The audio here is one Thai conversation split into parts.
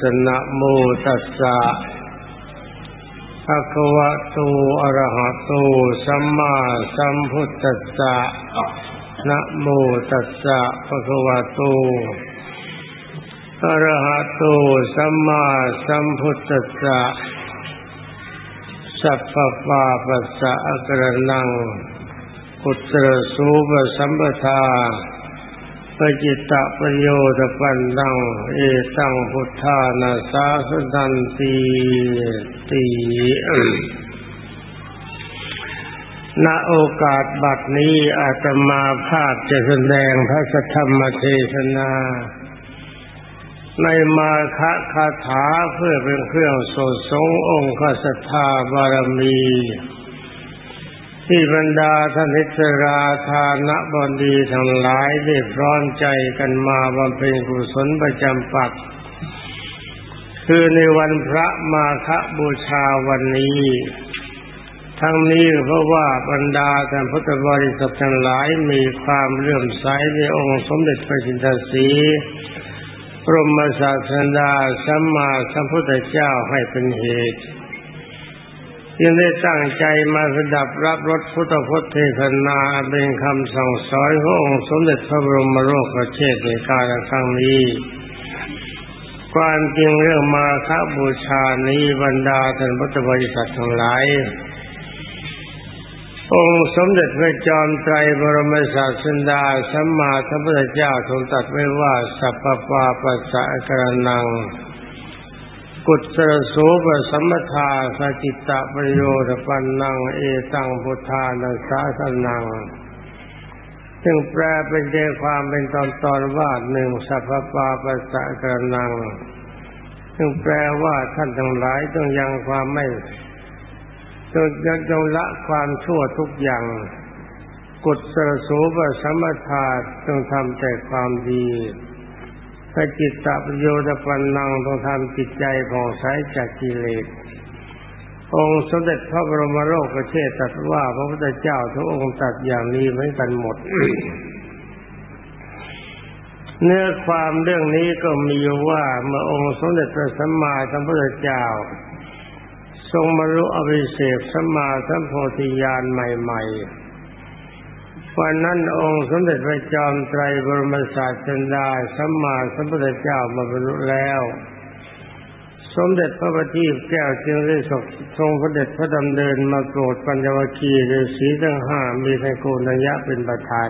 สนะโมตัสสะภะคะวะโตอะระหะโตสัมมาสัมพุทธัสสะนะโมตัสสะภะคะวะโตอะระหะโตสัมมาสัมพุทธัสสะสัพพะปาปัสสะอะกระนังกุตรสูปสัมปทา ปจิตตะประโยชน์ปันดัง เอตังพุทธานาสาสนันตีตีณโอกาสบัดนี้อาตมาภาพจะแสดงพระสธรรมเทศนา ในมาคะคาถาเพื่อเป็นเครื่องสดสงองค์ข้าศรัทธาบารมี ที่บรรดาท่านนิสราธานะบดีทั้งหลายได้พร้อมใจกันมาบำเพ็ญกุศลประจำปัก คือในวันพระมาฆบูชาวันนี้ ทั้งนี้เพราะว่าบรรดาท่านพุทธบริษัททั้งหลายมีความเลื่อมใสในองค์สมเด็จพระจินทสีพรมศาสดาสัมมาสัมพุทธเจ้าให้เป็นเหตุ ยังได้ตั้งใจมาสดับรับรสพุทธพจน์เทศนาเป็นคำสั่งสอนขององค์สมเด็จพระบรมโลกเชษในการครั้งนี้ความจริงเรื่องมาคบูชานี้บรรดาท่านพุทธบริษัททั้งหลาย องค์สมเด็จพระจอมไตรบรมศาสดาสัมมาสัมพุทธเจ้าทรงตรัสไว้ว่าสัพพปาปัสสะกรนัง กุศลโสปสัมมทาสจิตตะประโยชน์ปันนังเอตังพุทธานัสสาสนัง ซึ่งแปลเป็นใจความเป็นตอนตอนว่าหนึ่งสัพพปาปัสสะกรนัง ซึ่งแปลว่าท่านทั้งหลายต้องยังความไม่จงยังจงละความชั่วทุกอย่าง กุศลโสูบสัมมาทาต้องทำแต่ความดี ถ้าจิตตประโยชน์ปันนังต้องทำจิตใจผ่องใสจากกิเลสองค์สมเด็จพระบรมโลกเชษตรัสว่าพระพุทธเจ้าทุกองค์ตัดอย่างนี้เหมือนกันหมด เนื้อความเรื่องนี้ก็มีว่าเมื่อองค์สมเด็จพระสัมมาสัมพุทธเจ้า ทรงบรรลุอภิเศกสัมมาสัมโพธิญาณใหม่ ๆ วันนั้นองค์สมเด็จพระจอมไตรบรมศาสดาสัมมาสัมพุทธเจ้ามาบรรลุแล้ว สมเด็จพระบัณฑิตแก้วจึงได้ทรงพระเด็จพระดำเนินมาโปรดปัญญวคีฤาษีทั้งห้ามีไทโกนัญญะเป็นประธาน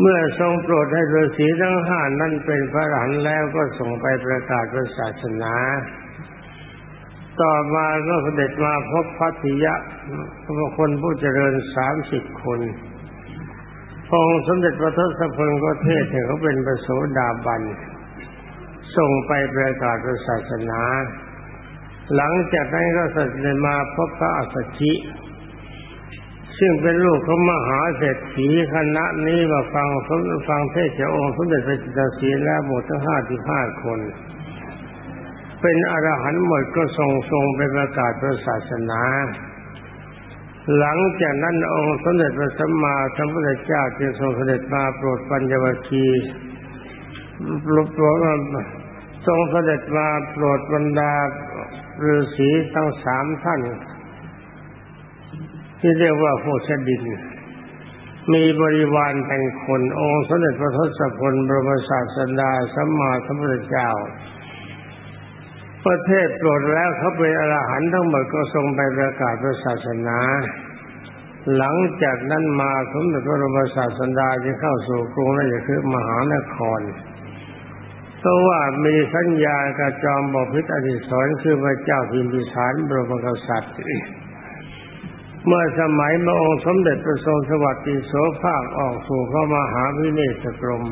เมื่อทรงโปรดให้ฤาษีทั้งห้านั้นเป็นพระอรหันแล้วก็ส่งไปประกาศพระศาสนา ต่อมาก็เสด็จมาพบพัทธิยะคนผู้เจริญสามสิบคนพองสมเด็จพระทศพลก็เทศให้เขาเป็นประโสดาบัน ส่งไปประกาศศาสนา หลังจากนั้นก็เสด็จมาพบพระอัสสชิซึ่งเป็นลูกของมหาเศรษฐีคณะนี้มาฟังฟังเทศจากองค์สมเด็จพระจิตรศีแล้วหมดทั้งห้าสิบห้าคน เป็นอรหันต์หมดก็ทรงทรงไปประกาศพระศาสนา หลังจากนั้นองค์สมเด็จพระสัมมาสัมพุทธเจ้าจึงทรงเสด็จมาโปรดปัญญวคีปรดโปรดทรงเสด็จมาโปรดบรรดาฤาษีทั้งสามท่าน ที่เรียกว่าโพชดิน มีบริวารเป็นคน องค์สมเด็จพระทศพลบรมศาสดาสัมมาสัมพุทธเจ้า ประเทศโปรดแล้วเขาเป็นอรหันต์ทั้งหมดก็ทรงไปประกาศพระศาสนา หลังจากนั้นมาสมเด็จพระบรมศาสดาจะเข้าสู่กรุงราชคฤห์มหานครเพราะว่ามีสัญญากับจอมบพิตรอดิศรคือพระเจ้าพิมพิสารบรมกษัตริย์ เมื่อสมัยพระองค์สมเด็จพระทรงสวัสดิโสภาคออกสู่พระมหาวิเนศกรม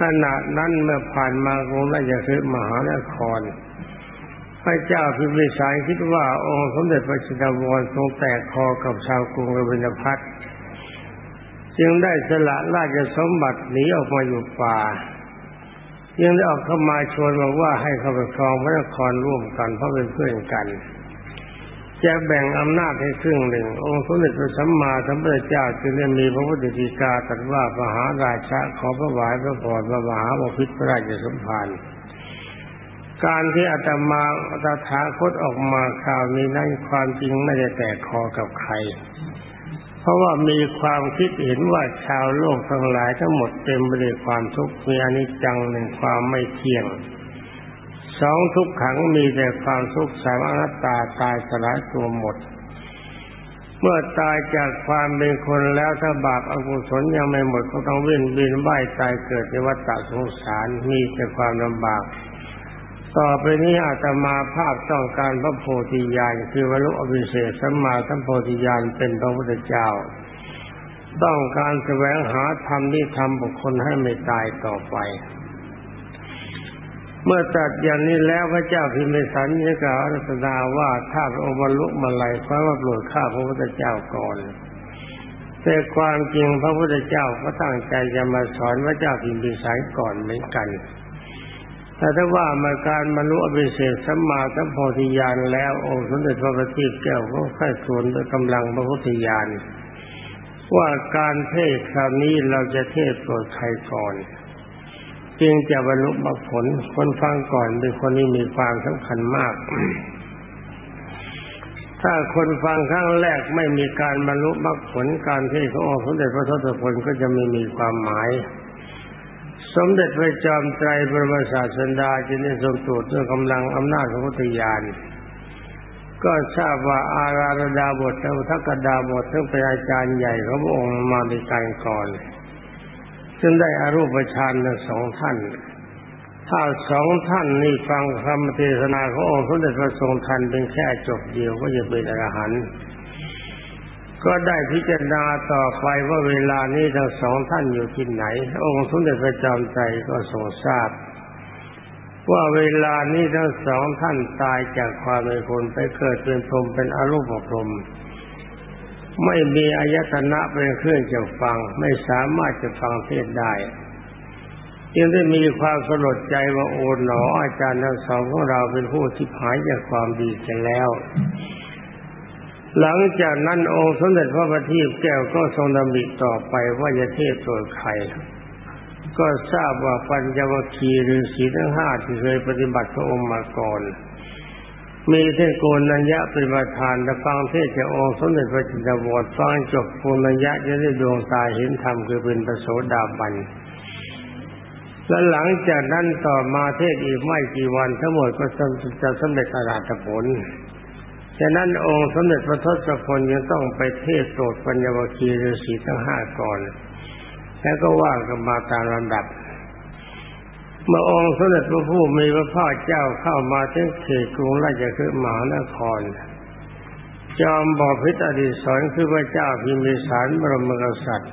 ขณะนั้นเมื่อผ่านมากรุงราชคฤห์มหานคร พระเจ้าพิมพิสารคิดว่าองค์สมเด็จพระชินวรทรงแตกคอกับชาวกรุงรวินพัทจึงได้สละราชสมบัติหนีออกมาอยู่ป่ายังได้ออกเข้ามาชวนบอกว่าให้เข้าไปครองพระนครร่วมกันเพราะเป็นเพื่อนกัน จะแบ่งอำนาจให้ครึ่งหนึ่ง องค์สมเด็จพระสัมมาสัมพุทธเจ้าจึงได้มีพระพุทธฎีกาตรัสว่าพระหาราชาขอพระวายพระพรพระมหาบพิตรพระราชสมภารการที่อาตมาตถาคตออกมาคราวนี้นั้นความจริงไม่ได้แตกคอกับใคร เพราะว่ามีความคิดเห็นว่าชาวโลกทั้งหลายทั้งหมดเต็มไปด้วยความทุกข์มีอนิจจังหนึ่งความไม่เที่ยง สองทุกขังมีแต่ความทุกข์สามอนัตตาตายสลายตัวหมด เมื่อตายจากความเป็นคนแล้วถ้าบาปอกุศลยังไม่หมดก็ต้องเวียนบินว่ายตายเกิดในวัฏสงสารมีแต่ความลำบากต่อไปนี้อาตมาภาพต้องการพระโพธิญาณคือวรุอภิเศษสัมมาสัมโพธิญาณเป็นพระพุทธเจ้า ต้องการแสวงหาธรรมที่ทำบุคคลให้ไม่ตายต่อไป เมื่อตัดอย่างนี้แล้วพระเจ้าพิมพิสันยังกล่าวรัตนาว่าถ้าพระองค์บรรลุมาลัยขอว่าโปรดข้าพระพุทธเจ้าก่อนแต่ความจริงพระพุทธเจ้าก็ตั้งใจจะมาสอนพระเจ้าพิมพิสันก่อนเหมือนกัน แต่ถ้าว่ามาการบรรลุอภิเศษสัมมาสัมโพธิญาณแล้วองค์สมเด็จพระบัณฑิตแก้วก็ค่อยส่วนด้วยกำลังพระพุทธญาณว่าการเทศคราวนี้เราจะเทศโปรดใครก่อน จึงจะบรรลุมรรคผลคนฟังก่อนเป็นคนที่มีความสำคัญมาก ถ้าคนฟังครั้งแรกไม่มีการบรรลุมรรคผลการที่เขาออกสมเด็จพระทศพลก็จะไม่มีความหมาย สมเด็จพระจอมไตรบรมศาสดาจึงได้ทรงตรวจด้วยกำลังอำนาจของพุทธญาณก็ทราบว่าอาราดาบทและทักกดาบททั้งเป็นอาจารย์ใหญ่ของพระองค์มาในการก่อน จึงได้อารูปฌานสองท่าน ถ้าสองท่านนี่ฟังคำเทศนาขององค์สมเด็จพระทรงทันเป็นแค่จบเดียวก็จะเป็นอรหันต์ก็ได้พิจารณาต่อไปว่าเวลานี้ทั้งสองท่านอยู่ที่ไหน องค์สมเด็จพระจอมใจก็ทรงทราบ ว่าเวลานี้ทั้งสองท่านตายจากความเป็นคนไปเกิดเป็นพรหมเป็นอรูปพรหม ไม่มีอายตนะเป็นเครื่องจะฟัง ไม่สามารถจะฟังเทศได้จึงได้มีความสลดใจว่าโอนหนออาจารย์ทั้งสองของเราเป็นผู้ที่หายจากความดีกันแล้ว หลังจากนั้นองค์สมเด็จพระบัณฑิตแก้วก็ทรงดำริต่อไปว่าจะเทศโปรดใครก็ทราบว่าปัญจวัคคีย์ฤาษีทั้งห้าที่เคยปฏิบัติพระองค์มาก่อน มีเทศโกนัญญะเป็นประธานและฟังเทศจากองค์สมเด็จพระจินดาวรฟังจบโกนัญญะจะได้ดวงตาเห็นธรรมคือเป็นประโสดาบัน และหลังจากนั้นต่อมาเทศอีกไม่กี่วันทั้งหมดก็จะสำเร็จอรหัตผลฉะนั้นองค์สมเด็จพระทศพลยังต้องไปเทศโปรดปัญญวคีฤาษีทั้งห้าก่อน แล้วก็ว่ากันมาตามลำดับ เมื่อองค์สมเด็จพระผู้มีพระภาคเจ้าเข้ามาถึงเขตกรุงราชคฤห์มหานคร จอมบอพิตรอดีศรคือพระเจ้าพิมพิสารบรมกษัตริย์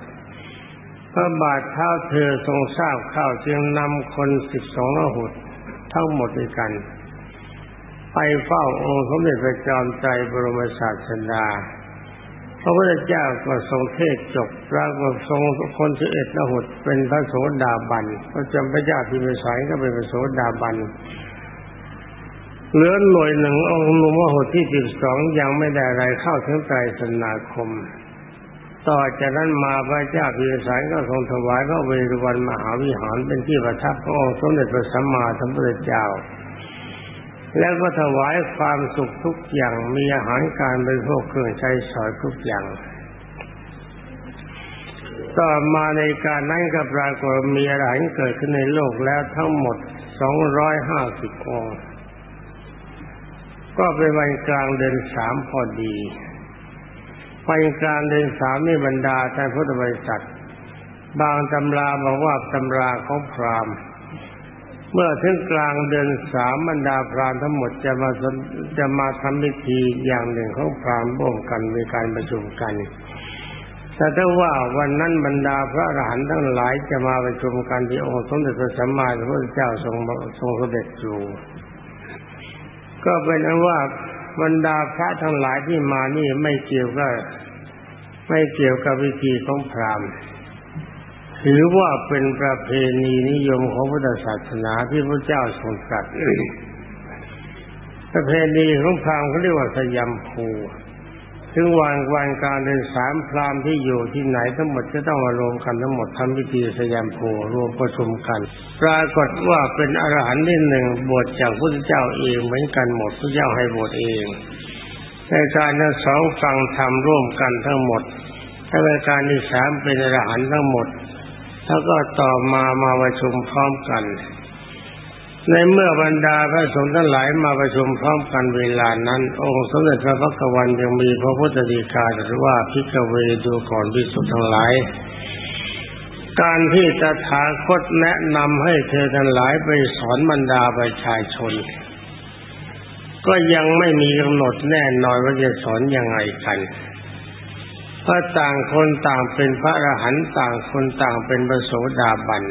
พระบาทเท้าเธอทรงทราบข้าวจึงนำคนสิบสองหุดทั้งหมดด้วยกัน ไปเฝ้าองค์สมเด็จพระจอมใจบรมศาสดา พระพุทธเจ้าก็ทรงเทศจบพระก็ทรงคนที่เอ็ดละหุดเป็นพระโสดาบันพระจำพระเจ้าพิมพิสายก็เป็นพระโสดาบันเหลือหน่วยหนึ่งองค์นุมหดที่สิบสองยังไม่ได้อะไรเข้าถึงไตรสนาคม ต่อจากนั้นมาพระเจ้าพิมพิสายก็ทรงถวายพระเวรุวันมหาวิหารเป็นที่ประทับขององค์สมเด็จพระสัมมาสัมพุทธเจ้า แล้วก็ถวายความสุขทุกอย่างมีอาหารการบริโภคเครื่องใช้สอยทุกอย่าง ต่อมาในการนั้นก็ปรากฏมีอะไรเกิดขึ้นในโลกแล้วทั้งหมดสองร้อยห้าสิบองค์ก็เป็นวันกลางเดือนสามพอดีวันกลางเดือนสามนี่บรรดาท่านพุทธบริษัท บางตำราบอกว่าตำราของพราหมณ์ เมื่อถึงกลางเดือนสามบรรดาพรานทั้งหมดจะมาจะมาทำพิธีอย่างหนึ่งของพรานร่วมกันมีการประชุมกันแต่ถ้าว่าวันนั้นบรรดาพระอรหันต์ทั้งหลายจะมาประชุมกันที่องค์สมเด็จพระสัมมาสัมพุทธเจ้าทรงทรงเสด็จอยู่ก็เป็นอันว่าบรรดาพระทั้งหลายที่มานี่ไม่เกี่ยวกับไม่เกี่ยวกับวิธีของพราหมณ์ ถือว่าเป็นประเพณีนิยมของพุทธศาสนาที่พระเจ้าทรงตรัสประเพณีของพราหมณ์เขาเรียกว่าสยามภูถึงวันวันการเดินสามพราหมณ์ที่อยู่ที่ไหนทั้งหมดจะต้องมารวมกันทั้งหมดทำพิธีสยามภูรวมประชุมกัน ปรากฏว่าเป็นอรหันต์ที่หนึ่งบวชจากพระเจ้าเองเหมือนกันหมดพระเจ้าให้บวชเองในการทั้งสองฟังธรรมร่วมกันทั้งหมดถ้าในการที่สามเป็นอรหันต์ทั้งหมด แล้วก็ต่อมามาประชุมพร้อมกัน ในเมื่อบรรดาพระสงฆ์ทั้งหลายมาประชุมพร้อมกันเวลานั้น องค์สมเด็จพระพักวันยังมีพระพุทธดีกาหรือว่าพิกเวดูก่อนพิสุทธ์ทั้งหลาย การที่ตถาคตแนะนำให้เธอทั้งหลายไปสอนบรรดาประชาชน ก็ยังไม่มีกำหนดแน่นอนว่าจะสอนยังไงกัน เพราะต่างคนต่างเป็นพระอรหันต์ต่างคนต่างเป็นพระโสดาบัน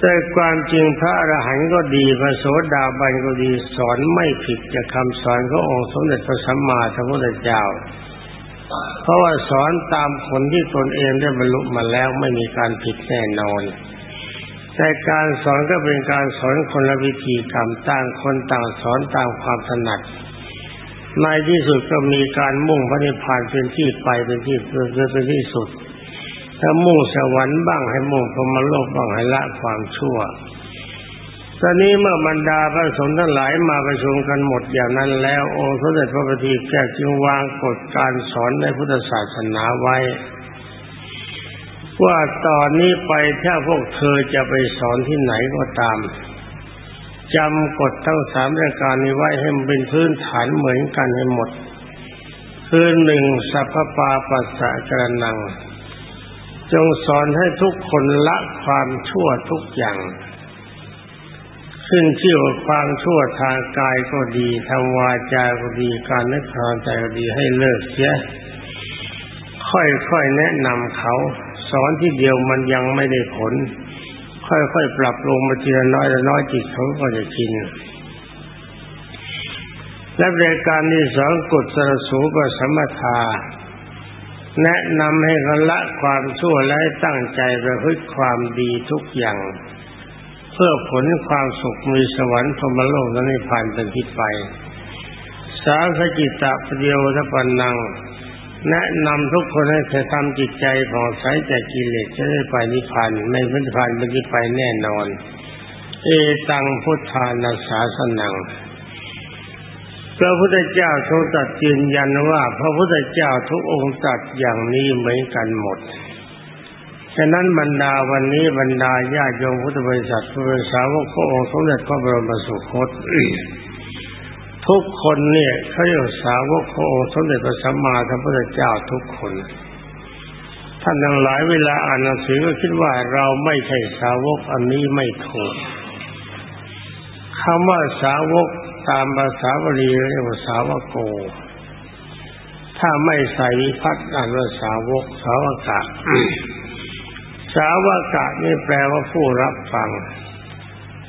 แต่ความจริงพระอรหันต์ก็ดีพระโสดาบันก็ดีสอนไม่ผิดจากคำสอนขององค์สมเด็จพระสัมมาสัมพุทธเจ้า เพราะว่าสอนตามผลที่ตนเองได้บรรลุมาแล้วไม่มีการผิดแน่นอน แต่การสอนก็เป็นการสอนคนละวิธีกรรมต่างคนต่างสอนตามความถนัด ในที่สุดก็มีการมุ่งพระนิพพานเป็นที่ไปเป็นที่เป็นที่สุด ถ้ามุ่งสวรรค์บ้างให้มุ่งพรมโลกบ้างให้ละความชั่วตอนนี้เมื่อบรรดาพระสงฆ์ทั้งหลายมาประชุมกันหมดอย่างนั้นแล้วองค์สมเด็จพระบพิตรแก้จึงวางกฎการสอนในพุทธศาสนาไว้ ว่าตอนนี้ไปถ้าพวกเธอจะไปสอนที่ไหนก็ตาม จำกฎทั้งสามรายการนี้ไว้ให้มันเป็นพื้นฐานเหมือนกันให้หมด คือหนึ่งสัพพปาปัสสะกระนัง จงสอนให้ทุกคนละความชั่วทุกอย่างขึ้นชื่อว่าความชั่วทางกายก็ดีทางวาจาก็ดีการนึกทางใจก็ดีให้เลิกเสียค่อยๆแนะนำเขา สอนที่เดียวมันยังไม่ได้ผล ค่อยๆปรับลงมาทีละน้อยละน้อยจิตเขาก็จะชินและรายการที่สองกฎสรสูก็สมถาแนะนำให้เขาละความชั่วและตั้งใจประพฤติความดีทุกอย่าง เพื่อผลความสุขมีสวรรค์พรมโลกและนิพพานเป็นที่ไป สาขจิตตะปเดียวทปันนัง แนะนำทุกคนให้เธอทำจิตใจผ่องใสจากกิเลสจะได้ไปนิพพานไม่พ้นนิพพานเป็นที่ไปแน่นอน เอตังพุทธานาสาสนังพระพุทธเจ้าทรงตัดยืนยันว่า พระพุทธเจ้าทุกองค์ตัดอย่างนี้เหมือนกันหมด ฉะนั้นบรรดาวันนี้บรรดาญาโยมพุทธบริษัทพุทธสาวกพระองค์สมเด็จพระบรมสุคต ทุกคนเนี่ยเขาเรียกสาวกพระองค์สมเด็จพระสัมมาสัมพุทธเจ้าทุกคน ท่านทั้งหลายเวลาอ่านหนังสือก็คิดว่าเราไม่ใช่สาวกอันนี้ไม่ถูกคำว่าสาวกตามภาษาบาลีเรียกว่าสาวกโก ถ้าไม่ใส่วิพัฒน์อ่านว่าสาวก สาวกะสาวกะนี่แปลว่าผู้รับฟัง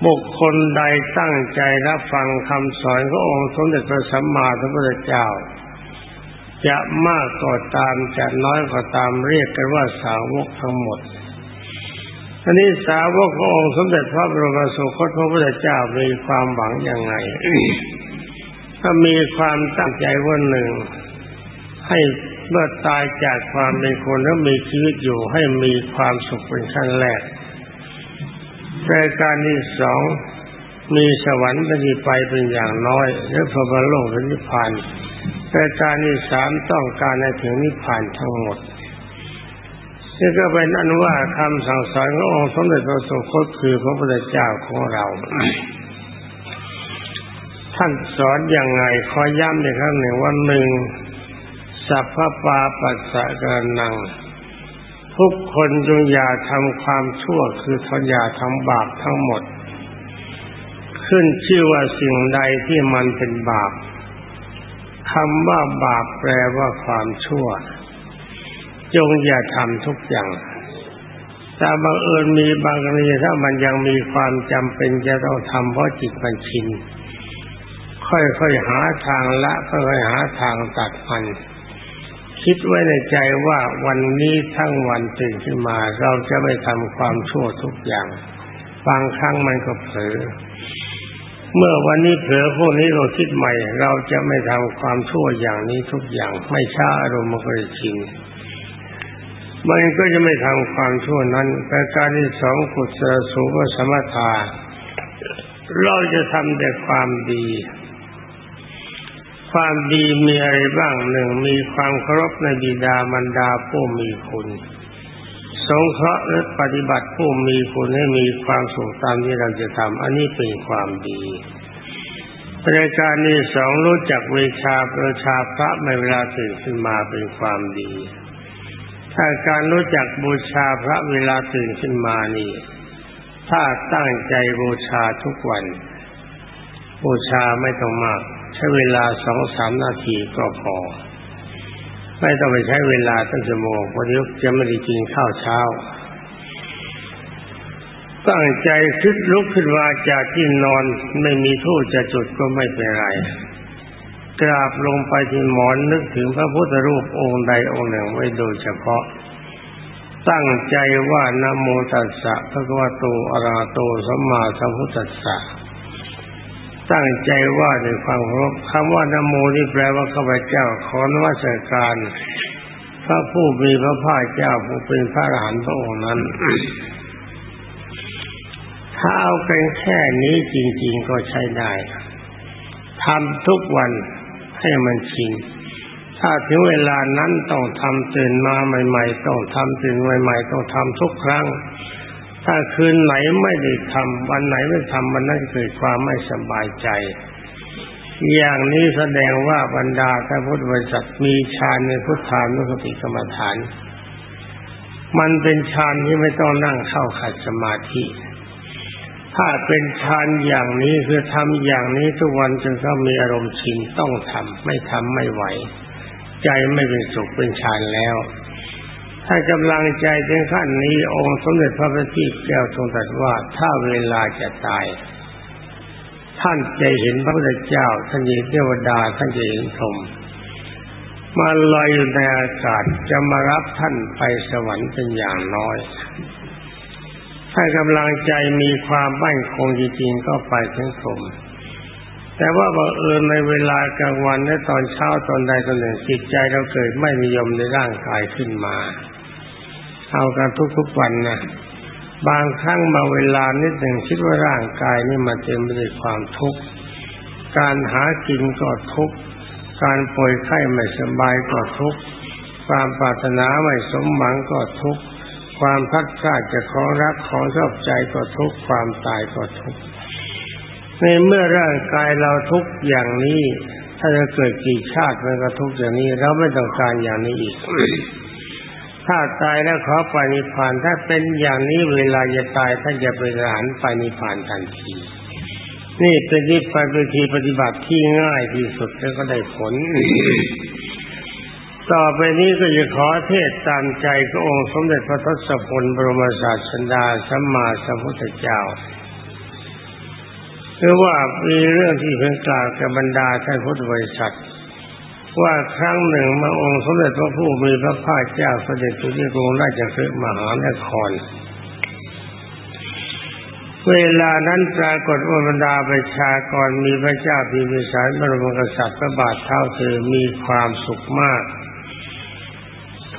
บุคคลใดตั้งใจรับฟังคำสอนขององค์สมเด็จพระสัมมาสัมพุทธเจ้า จะมากก็ตามจะน้อยก็ตามเรียกกันว่าสาวกทั้งหมดอันนี้สาวกขององค์สมเด็จพระบรมสุคตพระพุทธเจ้ามีความหวังยังไงถ้ามีความตั้งใจว่าหนึ่ง ให้เมื่อตายจากความเป็นคนแล้วมีชีวิตอยู่ให้มีความสุขเป็นขั้นแรก รายการที่สองมีสวรรค์เป็นที่ไปเป็นอย่างน้อยและพระบรมโลกเป็นนิพพานรายการที่สามต้องการให้ถึงนิพพานทั้งหมดนี่ก็เป็นอนุว่าคำสั่งสอนขององค์สมเด็จพระสุคตคือพระพุทธเจ้าของเรา ท่านสอนอย่างไงขอย้ำอีกครั้งหนึ่งว่าหนึ่งสัพพปาปัสสะกรนัง ทุกคนจงอย่าทำความชั่วคือทนอย่าทำบาปทั้งหมด ขึ้นชื่อว่าสิ่งใดที่มันเป็นบาปคำว่าบาปแปลว่าความชั่ว จงอย่าทำทุกอย่างแต่บางเอิญมีบางกรณีถ้ามันยังมีความจำเป็นจะต้องทำเพราะจิตมันชินค่อยๆหาทางละค่อยๆหาทางตัดมัน คิดไว้ในใจว่าวันนี้ทั้งวันตื่นขึ้นมา เราจะไม่ทำความชั่วทุกอย่าง บางครั้งมันก็เผลอเมื่อวันนี้เผลอพวกนี้เราคิดใหม่ เราจะไม่ทำความชั่วอย่างนี้ทุกอย่าง ไม่ช้าอารมณ์มันก็จะชินมันก็จะไม่ทำความชั่วนั้นแต่การที่สองกุศลสูงสมถะเราจะทำแต่ความดี ความดีมีอะไรบ้างหนึ่งมีความเคารพในบิดามารดาผู้มีคุณ สงเคราะห์และปฏิบัติผู้มีคุณให้มีความสุขตามที่เราจะทำอันนี้เป็นความดีรายการที่สองรู้จักเวชาประชาพระในเวลาตื่นขึ้นมาเป็นความดี ถ้าการรู้จักบูชาพระเวลาตื่นขึ้นมานี่ ถ้าตั้งใจบูชาทุกวัน บูชาไม่ต้องมาก ช้เวลาสองสามนาทีก็พอ ไม่ต้องไปใช้เวลาตั้งชั่วโมงเพราะเดี๋ยวจะไม่ได้กินข้าวเช้า ตั้งใจคิดลุกขึ้นมาจากที่นอนไม่มีทู่จะจุดก็ไม่เป็นไรกราบลงไปที่หมอนนึกถึงพระพุทธรูปองค์ใดองค์หนึ่งไว้โดยเฉพาะ ตั้งใจว่านโมตัสสะพระกวาโตอระโตสัมมาสัมพุทธัสสะ ตั้งใจว่าด้วยความเคารพคำว่านโมนี่แปลว่าข้าพเจ้าขอนวัสการพระผู้มีพระภาคเจ้าผู้เป็นพระอรหันต์พระองค์นั้น ถ้าเอากันแค่นี้จริง ๆก็ใช้ได้ทำทุกวันให้มันชินถ้าถึงเวลานั้นต้องทำตื่นมาใหม่ ๆ ต้องทำตื่นใหม่ ๆ ต้องทำทุกครั้ง ถ้าคืนไหนไม่ได้ทำวันไหนไม่ทำมันนั้นเกิดความไม่สบายใจ อย่างนี้แสดงว่าบรรดาท่านพุทธบริษัทมีฌานในพุทธานุสติกรรมฐาน มันเป็นฌานที่ไม่ต้องนั่งเข้าขัดสมาธิถ้าเป็นฌานอย่างนี้คือทำอย่างนี้ทุกวันจนเขามีอารมณ์ชินต้องทำไม่ทำไม่ไหว ใจไม่เป็นสุขเป็นฌานแล้ว ถ้ากำลังใจถึงขั้นนี้องค์สมเด็จพระบัณฑิตแก้วทรงตรัสว่าถ้าเวลาจะตาย ท่านจะเห็นพระพุทธเจ้าท่านจะเห็นเทวดาท่านจะเห็นพรหมมาลอยอยู่ในอากาศจะมารับท่านไปสวรรค์เป็นอย่างน้อย ถ้ากำลังใจมีความมั่นคงจริงๆก็ไปถึงพรหมแต่ว่าบังเอิญในเวลากลางวันและตอนเช้าตอนใดตอนหนึ่งจิตใจเราเกิดไม่นิยมในร่างกายขึ้นมา เอากันทุกๆวันนะบางครั้งบางเวลานิดหนึ่งคิดว่าร่างกายนี่มันเต็มไปด้วยความทุกข์การหากินก็ทุกข์การป่วยไข้ไม่สบายก็ทุกข์ความปรารถนาไม่สมหวังก็ทุกข์ความพัดพลาดจากของรักของชอบใจก็ทุกข์ความตายก็ทุกข์ในเมื่อร่างกายเราทุกข์อย่างนี้ ถ้าจะเกิดกี่ชาติมันก็ทุกอย่างนี้เราไม่ต้องการอย่างนี้อีก ถ้าตายแล้วขอไปนิพานถ้าเป็นอย่างนี้เวลาจะตายท่านจะไปหลานไปนิพานทันที นี่เป็นนิพพานเป็นทีปฏิบัติที่ง่ายที่สุดแล้วก็ได้ผล ต่อไปนี้ก็จะขอเทศตามใจพระองค์สมเด็จพระทศพลบรมศาสดาสัมมาสัมพุทธเจ้าคือว่ามีเรื่องที่เพิ่งกล่าวกับบรรดาท่านพุทธบริษัท ว่าครั้งหนึ่งมาองค์สมเด็จพระผู้มีพระภาคเจ้าเสด็จสู่ที่กรุงราชคฤห์มหานคร เวลานั้นปรากฏว่าบรรดาประชากรมีพระเจ้าพิมพิสารบรมกษัตริย์พระบาทเท้าเธอมีความสุขมาก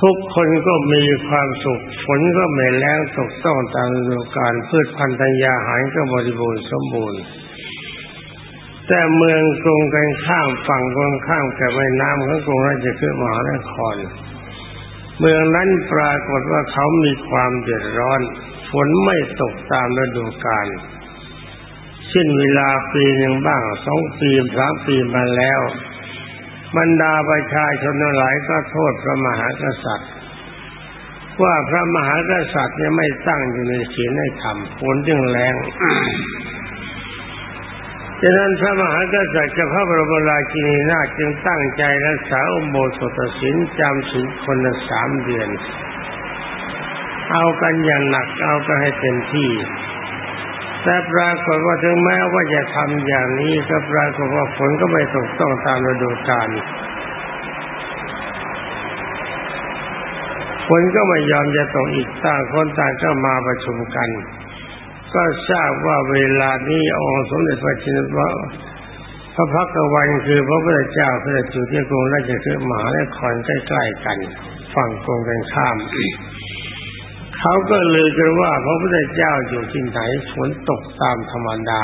ทุกคนก็มีความสุขฝนก็ไม่แล้งตกต้องตามฤดูกาลพืชพันธุ์ธัญญาหารก็บริบูรณ์สมบูรณ์ แต่เมืองกรุงกันข้ามฝั่งตรงข้ามกับแม่น้ำของกรุงราชคฤห์มหานคร เมืองนั้นปรากฏว่าเขามีความเดือดร้อน ฝนไม่ตกตามฤดูกาลเช่นเวลาปีหนึ่งบ้างสองปีสามปีมาแล้ว บรรดาประชาชนหลายก็โทษพระมหากษัตริย์ ว่าพระมหากษัตริย์เนี่ยไม่ตั้งอยู่ในศีลในธรรมฝนจึงแรง ฉะนั้นพระมหากษัตริย์กับพระบรมราชินีนาจึงตั้งใจรักษาอุโบสถศีลจำศีลคนละสามเดือน เอากันอย่างหนักเอากันให้เต็มที่ แต่ปรากฏว่าถึงแม้ว่าจะทำอย่างนี้ก็ปรากฏว่าฝนก็ไม่ตกต้องตามฤดูกาลฝนก็ไม่ยอมจะตกอีกต่างคนต่างก็มาประชุมกัน ก็ทราบว่าเวลานี้องค์สมเด็จพระจินวะพระพักวันคือพระพุทธเจ้าพระจุที่กรุงราชคือมหานครใกล้ๆกัน ฝั่งตรงกันข้ามเขาก็เลยกันว่าพระพุทธเจ้าอยู่ที่ไหนฝนตกตามธรรมดา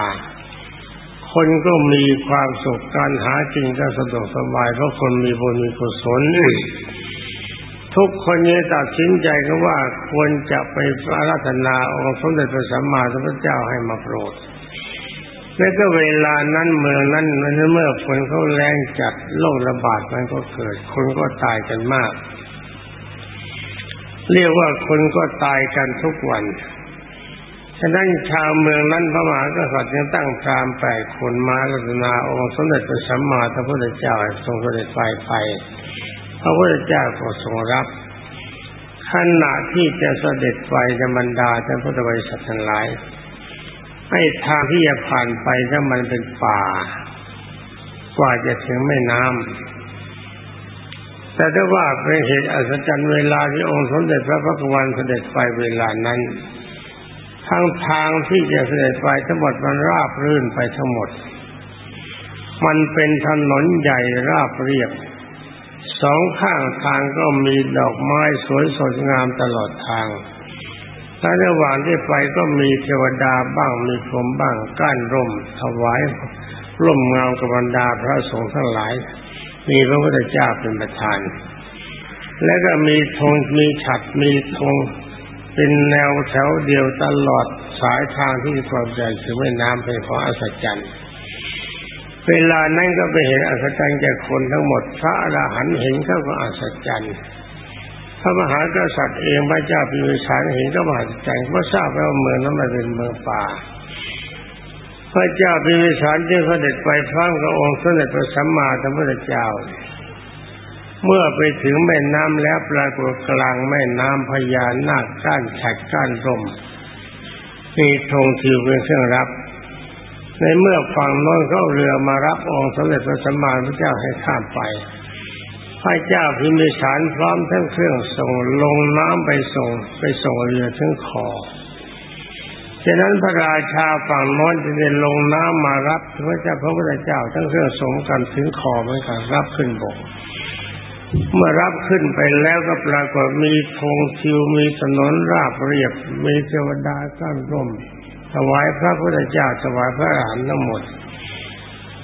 คนก็มีความสุขการหาจริงก็สะดวกสบายเพราะคนมีบุญมีกุศล ทุกคนนี้ตัดสินใจกันว่าควรจะไปอาราธนาองค์สมเด็จพระสัมมาสัมพุทธเจ้าให้มาโปรดแล้วก็เวลานั้นเมืองนั้นเมื่อฝนเขาแรงจัดโรคระบาดมันก็เกิด คนก็ตายกันมาก เรียกว่าคนก็ตายกันทุกวันฉะนั้นชาวเมืองนั้นพระมหากษัตริย์ยังตั้งพรามแปดคนมาลัตนาองค์สมเด็จพระสัมมาสัมพุทธเจ้าทรงเสด็จไปไป พระพุทธเจ้าก็ทรงรับขณะที่จะเสด็จไปธรรมดาท่านพุทธบริษัททั้งหลายให้ทางที่จะผ่านไปถ้ามันเป็นป่า กว่าจะถึงแม่น้ำแต่ถ้าว่าเป็นเหตุอัศจรรย์เวลาที่องค์สมเด็จพระพักวันเสด็จไปเวลานั้นทั้งทางที่จะเสด็จไปทั้งหมดมันราบรื่นไปทั้งหมด มันเป็นถนนใหญ่ราบเรียบ สองข้างทางก็มีดอกไม้สวยสดงามตลอดทางและระหว่างที่ไปก็มีเทวดาบ้างมีพรหมบ้างก้านร่มถวายร่มเงากับบรรดาพระสงฆ์ทั้งหลาย มีพระพุทธเจ้าเป็นประธาน และก็มีธงมีฉัดมีธงเป็นแนวแถวเดียวตลอดสายทางที่ความใจคือแม่น้ำเป็นของอัศจรรย์ เวลานั้นก็ไปเห็นอัศจรรย์แก่คนทั้งหมด พระอรหันต์เห็นเขาก็อัศจรรย์พระมหากษัตริย์เองพระเจ้าพิมพิสารเห็นก็มหัศจรรย์เพราะทราบว่าเมืองนั้นมันเป็นเมืองป่า พระเจ้าพิมพิสารจึงเสด็จไปพร้อมกับองค์สมเด็จพระสัมมาสัมพุทธเจ้า เมื่อไปถึงแม่น้ำแล้วปรากฏกลางแม่น้ำพญานาคก้านฉัดก้านร่มมีธงถือเป็นเครื่องรับ ในเมื่อฝั่งโน้นเข้าเรือมารับองค์สมเด็จพระสัมมาสัมพุทธเจ้าให้ข้ามไปพระเจ้าพิมพิสารพร้อมทั้งเครื่องส่งลงน้ำไปส่งไปส่งเรือถึงคอฉะนั้นพระราชาฝั่งโน้นจะได้ลงน้ำมารับพระเจ้าพระพุทธเจ้าทั้งเครื่องสงกันถึงคอเหมือนกันรับขึ้นบก เมื่อรับขึ้นไปแล้วก็ปรากฏมีธงทิวมีถนนราบเรียบมีเทวดาก้านร่ม วายพระพุทธเจ้าถวายพระอรหันต์ทั้งหมด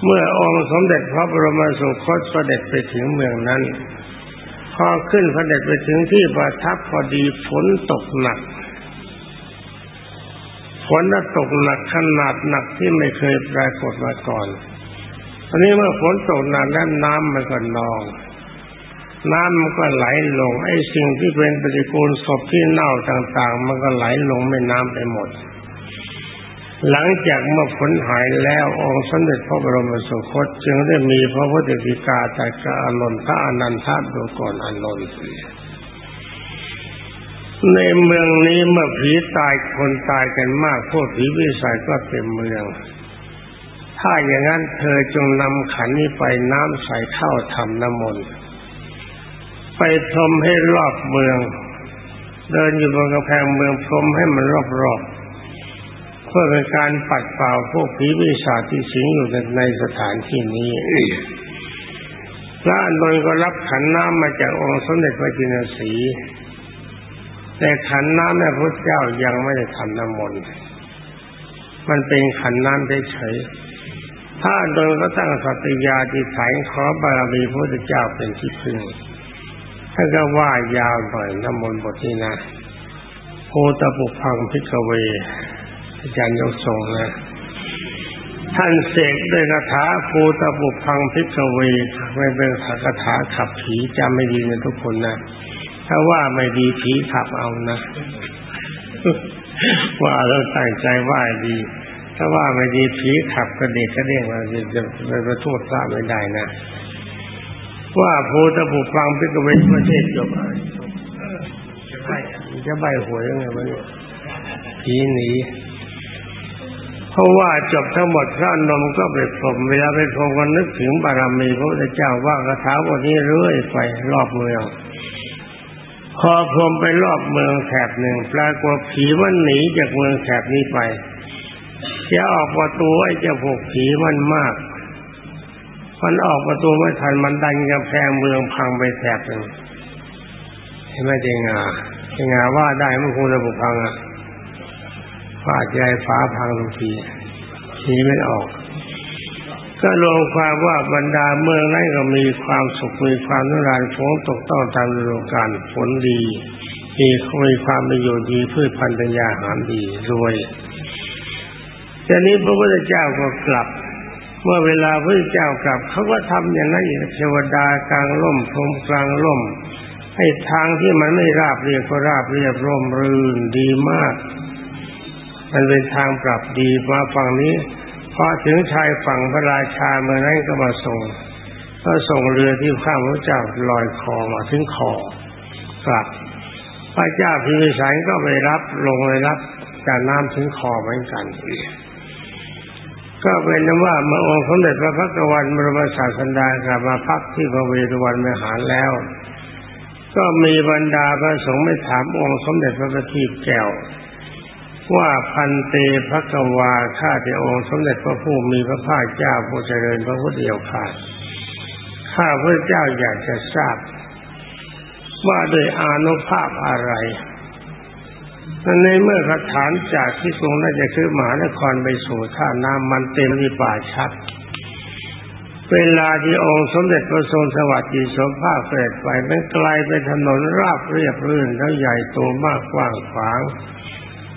เมื่อองค์สมเด็จพระบรมสุคตเสด็จไปถึงเมืองนั้น พอขึ้นเสด็จไปถึงที่ประทับพอดีฝนตกหนักฝนน่ะตกหนักขนาดหนักที่ไม่เคยปรากฏมาก่อนอันนี้เมื่อฝนตกหนักแล้วน้ำมันก็นอง น้ำมันก็ไหลลงไอ้สิ่งที่เป็นปฏิกูลศพที่เน่าต่าง ๆ มันก็ไหลลงแม่น้ำไปหมด หลังจากเมื่อฝนหายแล้วองค์สมเด็จพระบรมสุคตจึงได้มีพระพุทธกิกาแต่กาอนนท์พระอนันทาดูก่อนอนนท์ในเมืองนี้เมื่อผีตายคนตายกันมาก พวกผีวิสัยก็เต็มเมือง ถ้าอย่างนั้นเธอจงนำขันนี้ไปน้ำใส่เข้าทำน้ำมนต์ไปพรมให้รอบเมือง เดินอยู่บนกำแพงเมืองพรมให้มันรอบๆ พื่อเป็นการปัดเป่าพวกผีวิชาที่สิงอยู่ในสถานที่นี้พระอนนท์ก็รับขันน้ำมาจากองค์สมเด็จพระจินสี แต่ขันน้ำแม่พระเจ้ายังไม่ได้ทำน้ำมนต์มันเป็นขันน้ำเฉยๆถ้าโดนก็ตั้งสัตยาที่ถ่ายขอบารมีพระเจ้าเป็นที่พึ่งท่านก็ว่ายาวหน่อยน้ำมนต์บทนี้นะโพตปุพังพิกเว อาจารย์ยกทรงนะท่านเสกด้วยคาถาภูตะบุพังพิกเวไม่เป็นคาถาขับผีจำไม่ดีนะทุกคนนะ ถ้าว่าไม่ดีผีขับเอานะ ว่าเราตั้งใจว่าดี ถ้าว่าไม่ดีผีขับกระเด็กกระเด้งเราจะจะไปโทษพระไม่ได้นะ ว่าภูตะบุพังพิกเวประเทศจบจะใบจะใบหวยยังไงวะเนี่ยผีหนี เพราะว่าจบทั้งหมดพระนมก็ไปพรมเวลาไปพรมก็นึกถึงบารมีพระพุทธเจ้าว่าคาถาบทนี้เรื่อยไปรอบเมืองพอพรมไปรอบเมืองแถบหนึ่งปรากฏผีมันหนีจากเมืองแถบนี้ไปจะออกประตูไอ้เจ้าพวกผีมันมาก มันออกประตูไม่ทันมันดันกำแพงเมืองพังไปแถบหนึ่งเห็นไหมเจงาเจงาว่าได้มันคงจะบุกพังอะ ฟาดใหญ่ฟ้าพังทุกทีทีไม่ออก ก็รวมความว่าบรรดาเมืองนั้นก็มีความสุขมีความนุรานฝนตกต้องตามฤดูกาลฝนดีมีมีความประโยชน์ดีพืชพันธุ์ปัญญาหารดีรวยทีนี้พระพุทธเจ้าก็กลับ เมื่อเวลาพระเจ้ากลับเขาก็ทำอย่างนั้นเทวดากลางล่มพรมกลางล่มให้ทางที่มันไม่ราบเรียบก็ราบเรียบร่มรื่นดีมาก มันเป็นทางปรับดีมาฝั่งนี้พอถึงชายฝั่งพระราชาเมื่อนั้นก็มาส่งก็ส่งเรือที่ข้ามพระเจ้าลอยคอมาถึงคอกลับพระเจ้าพิมพิสารก็ไปรับลงเลยรับจากน้ำถึงคอเหมือนกันก็เป็นนั้นว่าเมื่อองค์สมเด็จพระพักวันบรมศาสดากลับมาพักที่พระเวรุวันมหารแล้ว ก็มีบรรดาพระสงฆ์ไม่ถามองค์สมเด็จพระบัณฑิตแก้ว ว่าพันเตพระกวาข้าแต่องค์สมเด็จพระผู้มีพระภาคเจ้าผู้เจริญพระพุทธเดียวขาดข้าพระเจ้าอยากจะทราบ ว่าโดยอานุภาพอะไรในเมื่อคาถานจากที่ทรงน่าจะคือมหานครไปสู่ท่าน้ำมันเต็มที่ป่าชัด เวลาที่องค์สมเด็จพระทรงสวัสดีสมภาพเสด็จไปมันไกลายเป็นถนนราบเรียบรื่นแล้วใหญ่โตมากกว้างขวาง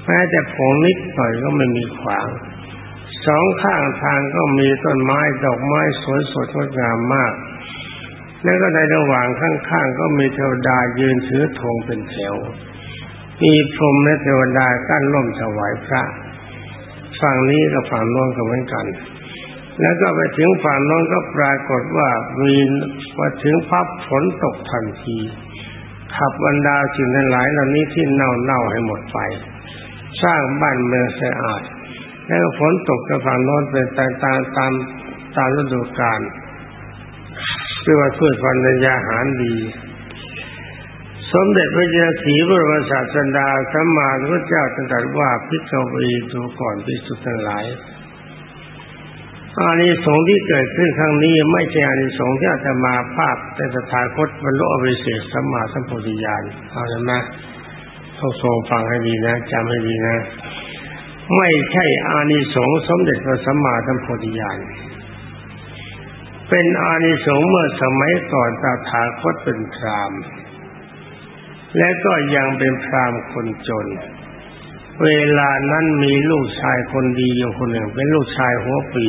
แม้แต่ผงนิดหน่อยก็ไม่มีขวาง สองข้างทางก็มีต้นไม้ดอกไม้สวยสดงดงามมาก แล้วก็ในระหว่างข้างๆก็มีเทวดายืนถือธงเป็นแถว มีพรหมและเทวดากั้นร่มถวายพระฝั่งนี้กับฝั่งโน้นก็เหมือนกัน แล้วก็ไปถึงฝั่งโน้นก็ปรากฏว่ามีมาถึงพับฝนตกทันทีขับบรรดาสิ่งทั้งหลายเหล่านี้ที่เน่าเน่าให้หมดไป สร้างบ้านเมืองสะอาด แล้วฝนตกกับฝั่งโน้นเป็นตามตามตามตามฤดูกาลเรียกว่าพืชพันธุ์ยาหารดี สมเด็จพระเจ้าสีบรมศาสดาสัมมาสัมพุทธเจ้าตรัสว่าพิจารณาดูก่อนพิสุทธิ์ทั้งหลายอานิสงส์ที่เกิดขึ้นครั้งนี้ไม่ใช่อานิสงส์ที่อาตมาภาพแต่สถาคตบรรลุอริเศษสัมมาสัมพุทธญาณเอาละนะ ต้องทรงฟังให้ดีนะจำให้ดีนะ ไม่ใช่อานิสงส์สมเด็จพระสัมมาสัมพุทธญาณเป็นอานิสงส์เมื่อสมัยก่อนตาถาคตเป็นพรามและก็ยังเป็นพรามคนจน เวลานั้นมีลูกชายคนดีอยู่คนหนึ่ง เป็นลูกชายหัวปี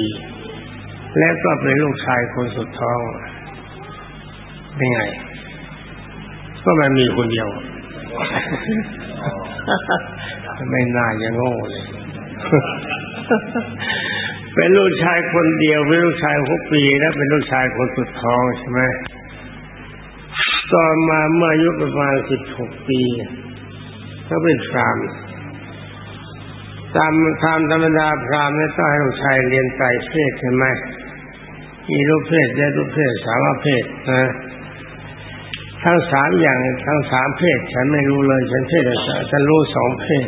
และก็เป็นลูกชายคนสุดท้องเป็นไง ก็มันมีคนเดียว ไม่น่าจะโง่เลยเป็นลูกชายคนเดียวเป็นลูกชายหัวปีและเป็นลูกชายคนสุดท้องใช่ไหมต่อมาเมื่ออายุประมาณสิบหกปีเขาเป็นพรามตามตามธรรมดาพรามเนี่ยต้องให้ลูกชายเรียนไตรเพศใช่ไหมมีรูปเพศและรูปเพศสามเพศนะ ทั้งสามอย่างทั้งสามเพศ ฉันไม่รู้เลย ฉันเพศฉันรู้สองเพศ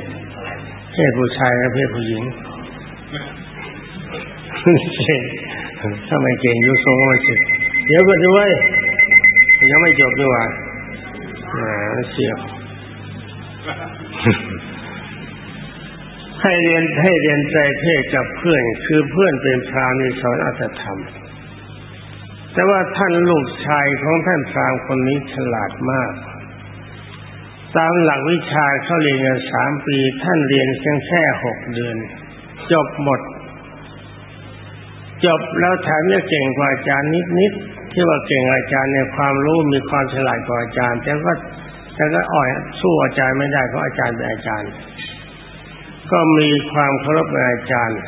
เพศผู้ชายและเพศผู้หญิงถ้าไม่เก่งยุทรงมาสิเดี๋ยวก็ด้วยยังไม่จบด้วยเสียให้เรียนให้เรียนใจเพศกับเพื่อน คือเพื่อนเป็นพรามในสอนอัตธรรม แต่ว่าท่านลูกชายของท่านพรามคนนี้ฉลาดมาก ตามหลักวิชาเขาเรียนกันสามปี ท่านเรียนเพียงแค่หกเดือน จบหมด จบแล้วแถมยังเก่งกว่าอาจารย์นิดที่ว่าเก่งอาจารย์ในความรู้มีความฉลาดกว่าอาจารย์ แต่ก็แต่ก็อ่อยสู้อาจารย์ไม่ได้เพราะอาจารย์เป็นอาจารย์ ก็มีความเคารพในอาจารย์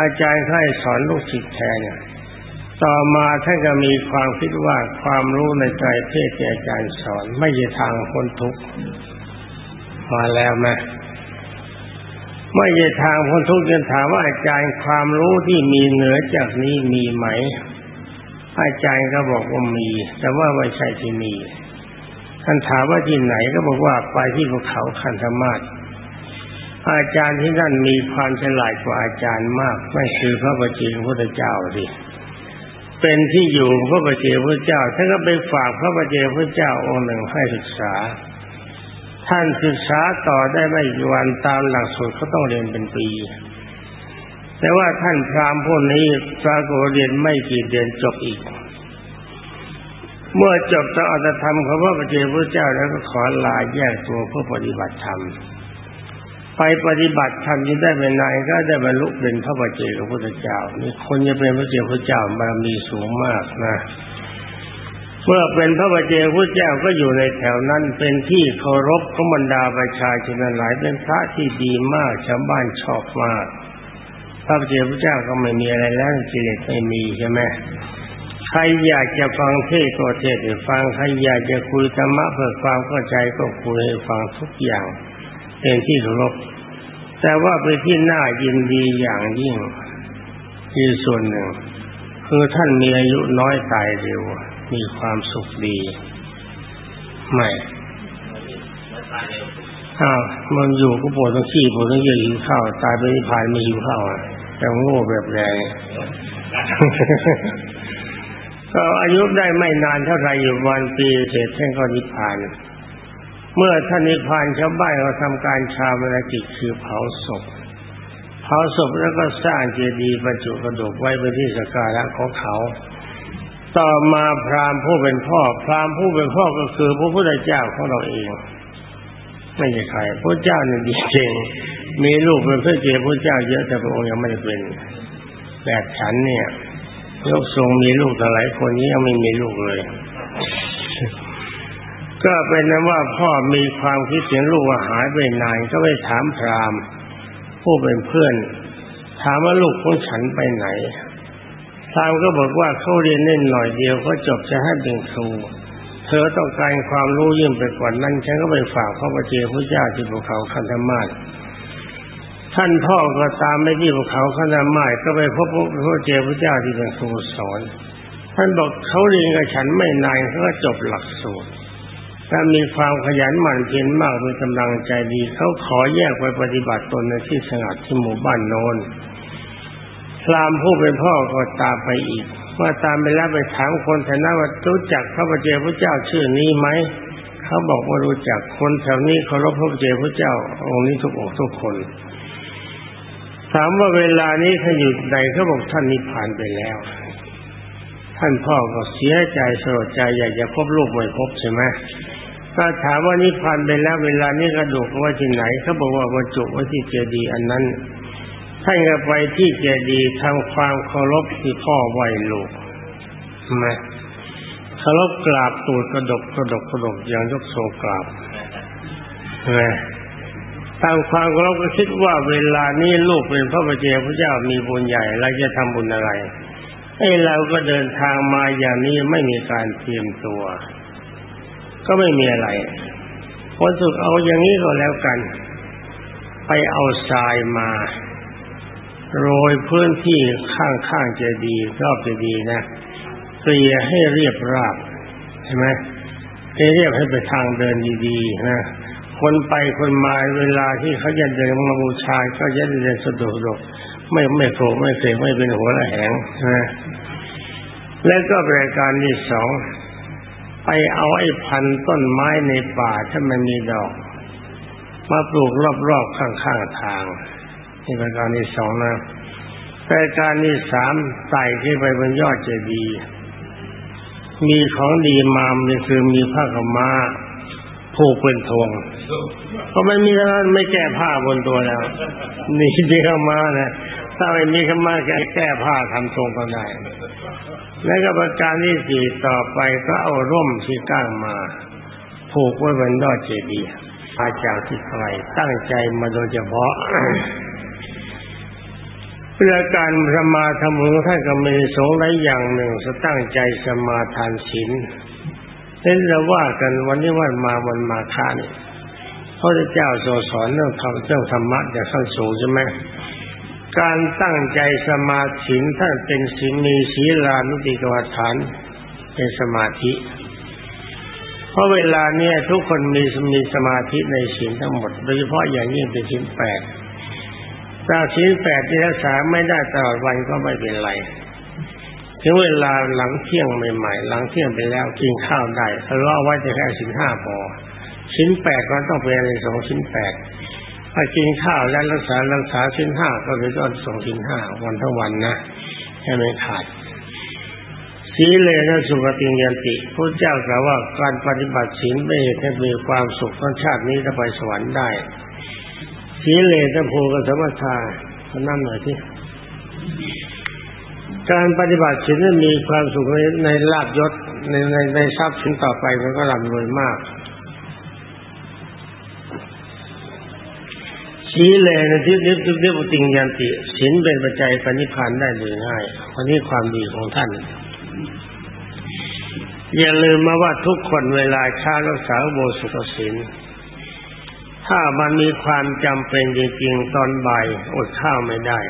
อาจารย์ให้สอนลูกศิษย์แทน ต่อมาท่านก็มีความคิดว่าความรู้ในใจเพศที่อาจารย์สอน ไม่ใช่ทางคนทุกข์มาแล้วไหมไม่ใช่ทางพ้นทุกข์จะถามว่าอาจารย์ความรู้ที่มีเหนือจากนี้มีไหม อาจารย์ก็บอกว่ามี แต่ว่าไม่ใช่ที่นี่ท่านถามว่าที่ไหนก็บอกว่าไปที่ภูเขาคันธมาศอาจารย์ที่นั่นมีความฉลาดกว่าอาจารย์มาก ไม่คือพระบัจเจกพุทธเจ้าสิ เป็นที่อยู่พระบัจเจพุทธเจ้าท่านก็ไปฝากพระบัจเจพุทธเจ้าองค์หนึ่งให้ศึกษา ท่านศึกษาต่อได้ไม่กี่วันตามหลักสูตรเขาต้องเรียนเป็นปี แต่ว่าท่านพราหมณ์พวกนี้ปรากฏเรียนไม่กี่เดือนจบอีก เมื่อจบตอัตธรรมของพระบัจเจพุทธเจ้าแล้วก็ขอลาแยกตัวเพื่อปฏิบัติธรรม ไปปฏิบัติธรรมยิ่ได้เป็นนายก็ได้บรรลุเป็นพระบัจเจกพุทธเจ้านี่คนจะเป็นพระเจ้าพระเจ้าบารมีสูงมากนะเมื่อเป็นพระบัจเจกพุทธเจ้าก็อยู่ในแถวนั้นเป็นที่เคารพของบรรดาประชาชนหลายเป็นพระที่ดีมากชาวบ้านชอบมากพระบัจเจกพุทธเจ้าก็ไม่มีอะไรแล้วกิเลสไม่มีใช่ไหมใครอยากจะฟังเทศก็เทศให้ฟังใครอยากจะคุยธรรมะเพื่อความเข้าใจก็คุยให้ฟังทุกอย่างเป็นที่เคารพ แต่ว่าเป็นที่น่ายินดีอย่างยิ่งที่ส่วนหนึ่ง คือท่านมีอายุน้อยตายเร็ว มีความสุขดีไม่อ้าวมันอยู่ก็ปวดต้องขี้ปวดต้องเยอะหิวข้าวตายไปที่ผ่านไม่หิวข้าวอะแต่โง่แบบแรงก็อายุได้ไม่นานเท่าไหร่อยู่วันปีเสร็จท่านก็นิพพาน เมื่อท่านนิพพานชาวบ้านเขาทำการชาวมรกิจคือเผาศพเผาศพแล้วก็สร้างเจดีย์บรรจุกระดูกไว้เป็นที่สักการะของเขา ต่อมาพราหมณ์ผู้เป็นพ่อ พราหมณ์ผู้เป็นพ่อก็คือพระพุทธเจ้าของเราเอง ไม่ใช่ใครพระเจ้าเนี่ยดีจริงมีลูกเป็นเพระเจ้าพระเจ้าเยอะแต่พระองค์ยังไม่ได้เป็นแบบฉันเนี่ยยกทรงมีลูกแต่หลายคนนี้ยังไม่มีลูกเลย ก็เป็นนั้นว่าพ่อมีความคิดถึงลูกว่าหายไปนานก็ไปถามพรามผู้เป็นเพื่อน ถามว่าลูกของฉันไปไหนพรามก็บอกว่าเขาเรียนเล่นหน่อยเดียวก็จบจะให้เป็นครู เธอต้องการความรู้ยิ่งไปกว่านั้นฉันก็ไปฝากพระประเจ้าพระเจ้าที่ภูเขาคันธมาศท่านพ่อก็ตามไปที่ภูเขาคันธมาศก็ไปพบพระเจ้าพระเจ้าที่เป็นครูสอน ท่านบอกเขาเรียนกับฉันไม่นานเขาก็จบหลักสูตร ถ้ามีความขยันหมั่นเพียรมากมีกำลังใจดีเขาขอแยกไปปฏิบัติตนในที่สงัดที่หมู่บ้านโนนพรามผู้เป็นพ่อก็ตามไปอีก ว่าตามไปแล้วไปถามคนแถวนั้นว่ารู้จักพระบเจ้าพระเจ้าชื่อนี้ไหมเขาบอกว่ารู้จักคนแถวนี้เคารพพระเจ้าพระเจ้าองค์นี้ทุกอกทุกคนถามว่าเวลานี้ท่านอยู่ใดเขาบอกท่านนิพพานไปแล้ว ท่านพ่อก็เสียใจสลดใจอยากจะพบลูกไม่พบใช่ไหม ถ้าถามว่านิพพานไปแล้วเวลานี้กระดูกว่าที่ไหนเขาบอกว่าบรรจุไว้ที่เจดีย์อันนั้นท่านก็ไปที่เจดีย์ทำความเคารพที่พ่อไหวลูกมาเคารพกราบตูดกระดกกระดกกระดกอย่างยกโซกราบนะตามความเคารพก็คิดว่าเวลานี้ลูกเป็นพระบเจ้าพระเจ้ามีบุญใหญ่เราจะทำบุญอะไรไอ้เราก็เดินทางมาอย่างนี้ไม่มีการเตรียมตัว ก็ไม่มีอะไรผลสุดเอาอย่างนี้ก็แล้วกัน ไปเอาทรายมา โรยพื้นที่ข้างๆเจดีรอบเจดีนะเกลี่ยให้เรียบราบใช่ไหมให้เรียบให้ไปทางเดินดีๆนะคนไปคนมาเวลาที่เขาจะเดินมาบูชาก็จะเดินสะดวกไม่ไม่โผล่ไม่เสียไม่เป็นหัวละแหงนะแล้วก็รายการที่สอง ไปเอาไอ้พันต้นไม้ในป่าถ้ามันมีดอก มาปลูกรอบๆข้างๆทางนี่เป็นการที่สองนะแต่การที่สามไต่ขึ้นไปบนยอดเจดีย์มีของดีมามีคือมีผ้ากมาผูกเป็นทงก็ไม่มีแล้วไม่แก้ผ้าบนตัวแล้วนี่มีข้ามานะ ถ้าไม่มีขมาแก้แก้ผ้าทำทรงก็ได้ และก็ประการที่สี่ต่อไปก็เอาร่มที่ก้างมาผูกไว้บนยอดเจดีย์มาจากที่ไกลตั้งใจมาโดยเฉพาะเพื่อการสมาธรรมของท่านก็มีสงหลายอย่างหนึ่งจะตั้งใจสมาทานศีลเล่นเราว่ากันวันนี้วันมาวันมาฆานี่พระเจ้าทรงสอนเรื่องธรรมเรื่องธรรมะอย่างขั้นสูงใช่ไหม การตั้งใจสมาธิท่านเป็นศีลมีศีลานุติกรรมฐานเป็นสมาธิพราะเวลาเนี้ยทุกคนมีมีสมาธิในศีลทั้งหมด โดยเฉพาะอย่างยิ่งเป็นศีลแปดถ้าศีลแปดที่รักษาไม่ได้ตลอดวันก็ไม่เป็นไรถึงเวลาหลังเที่ยงใหม่ๆ หลังเที่ยงไปแล้วกินข้าวได้เราเอาไว้จะแค่สินห้าพอชิ้นแปดมันต้องเป็นในสองชิ้นแปด ถ้ากินข้าวและรักษารักษาชิ้นห้าก็เป็นต้นสองชิ้นห้าวันทั้งวันนะให้ไม่ขาดสีเลนะสุขติยันติพระเจ้ากล่าวว่าการปฏิบัติศีลไม่ให้มีความสุขทั้งชาตินี้จะไปสวรรค์ได้ สีเลนะโพกสมัทานั่นหน่อยที่การปฏิบัติศีลมีความสุขในในลาบยศในในในทรัพย์สินต่อไปมันก็ร่ำรวยมาก สีเลยนที่นิพเรียกว่าติงยันติศีลเป็นปัจจัยปณิพานได้โดยง่ายอันนี้ความดีของท่าน อย่าลืมมาว่าทุกคนเวลาช้ารักษาโบสุตศีลถ้ามันมีความจำเป็นจริงๆตอนบ่ายอดข้าวไม่ได้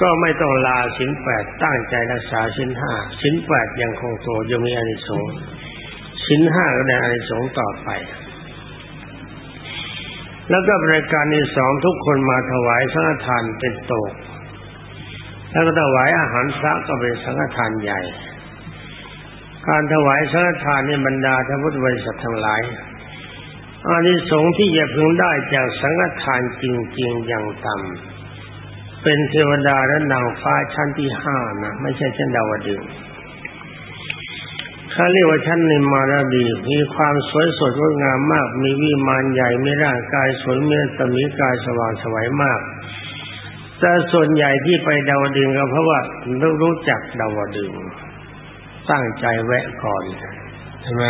ก็ไม่ต้องลาสินแปดตั้งใจรักษาสินห้าสินแปดยังคงโตยังมีอานิสงส์สินห้าก็ได้อานิสงส์ต่อไป แล้วก็บริการที่สองทุกคนมาถวายสังฆทานเป็นโตก แล้วก็ถวายอาหารพระก็เป็นสังฆทานใหญ่ การถวายสังฆทานในบรรดาท่านพุทธบริษัททั้งหลายอานิสงส์ที่จะพึงได้จากสังฆทานจริงๆอย่างต่ำเป็นเทวดาและนางฟ้าชั้นที่ห้านะ ไม่ใช่ชั้นดาวดึง ขาเรียกว่าชั้นนิมาราดีมีความสวยสดงดงามมาก มีวิมานใหญ่มีร่างกายสวยมีตมีกายสว่างสวยมาก แต่ส่วนใหญ่ที่ไปดาวดึงก็เพราะว่ารู้จักดาวดึงตั้งใจแวะก่อนใช่ไหม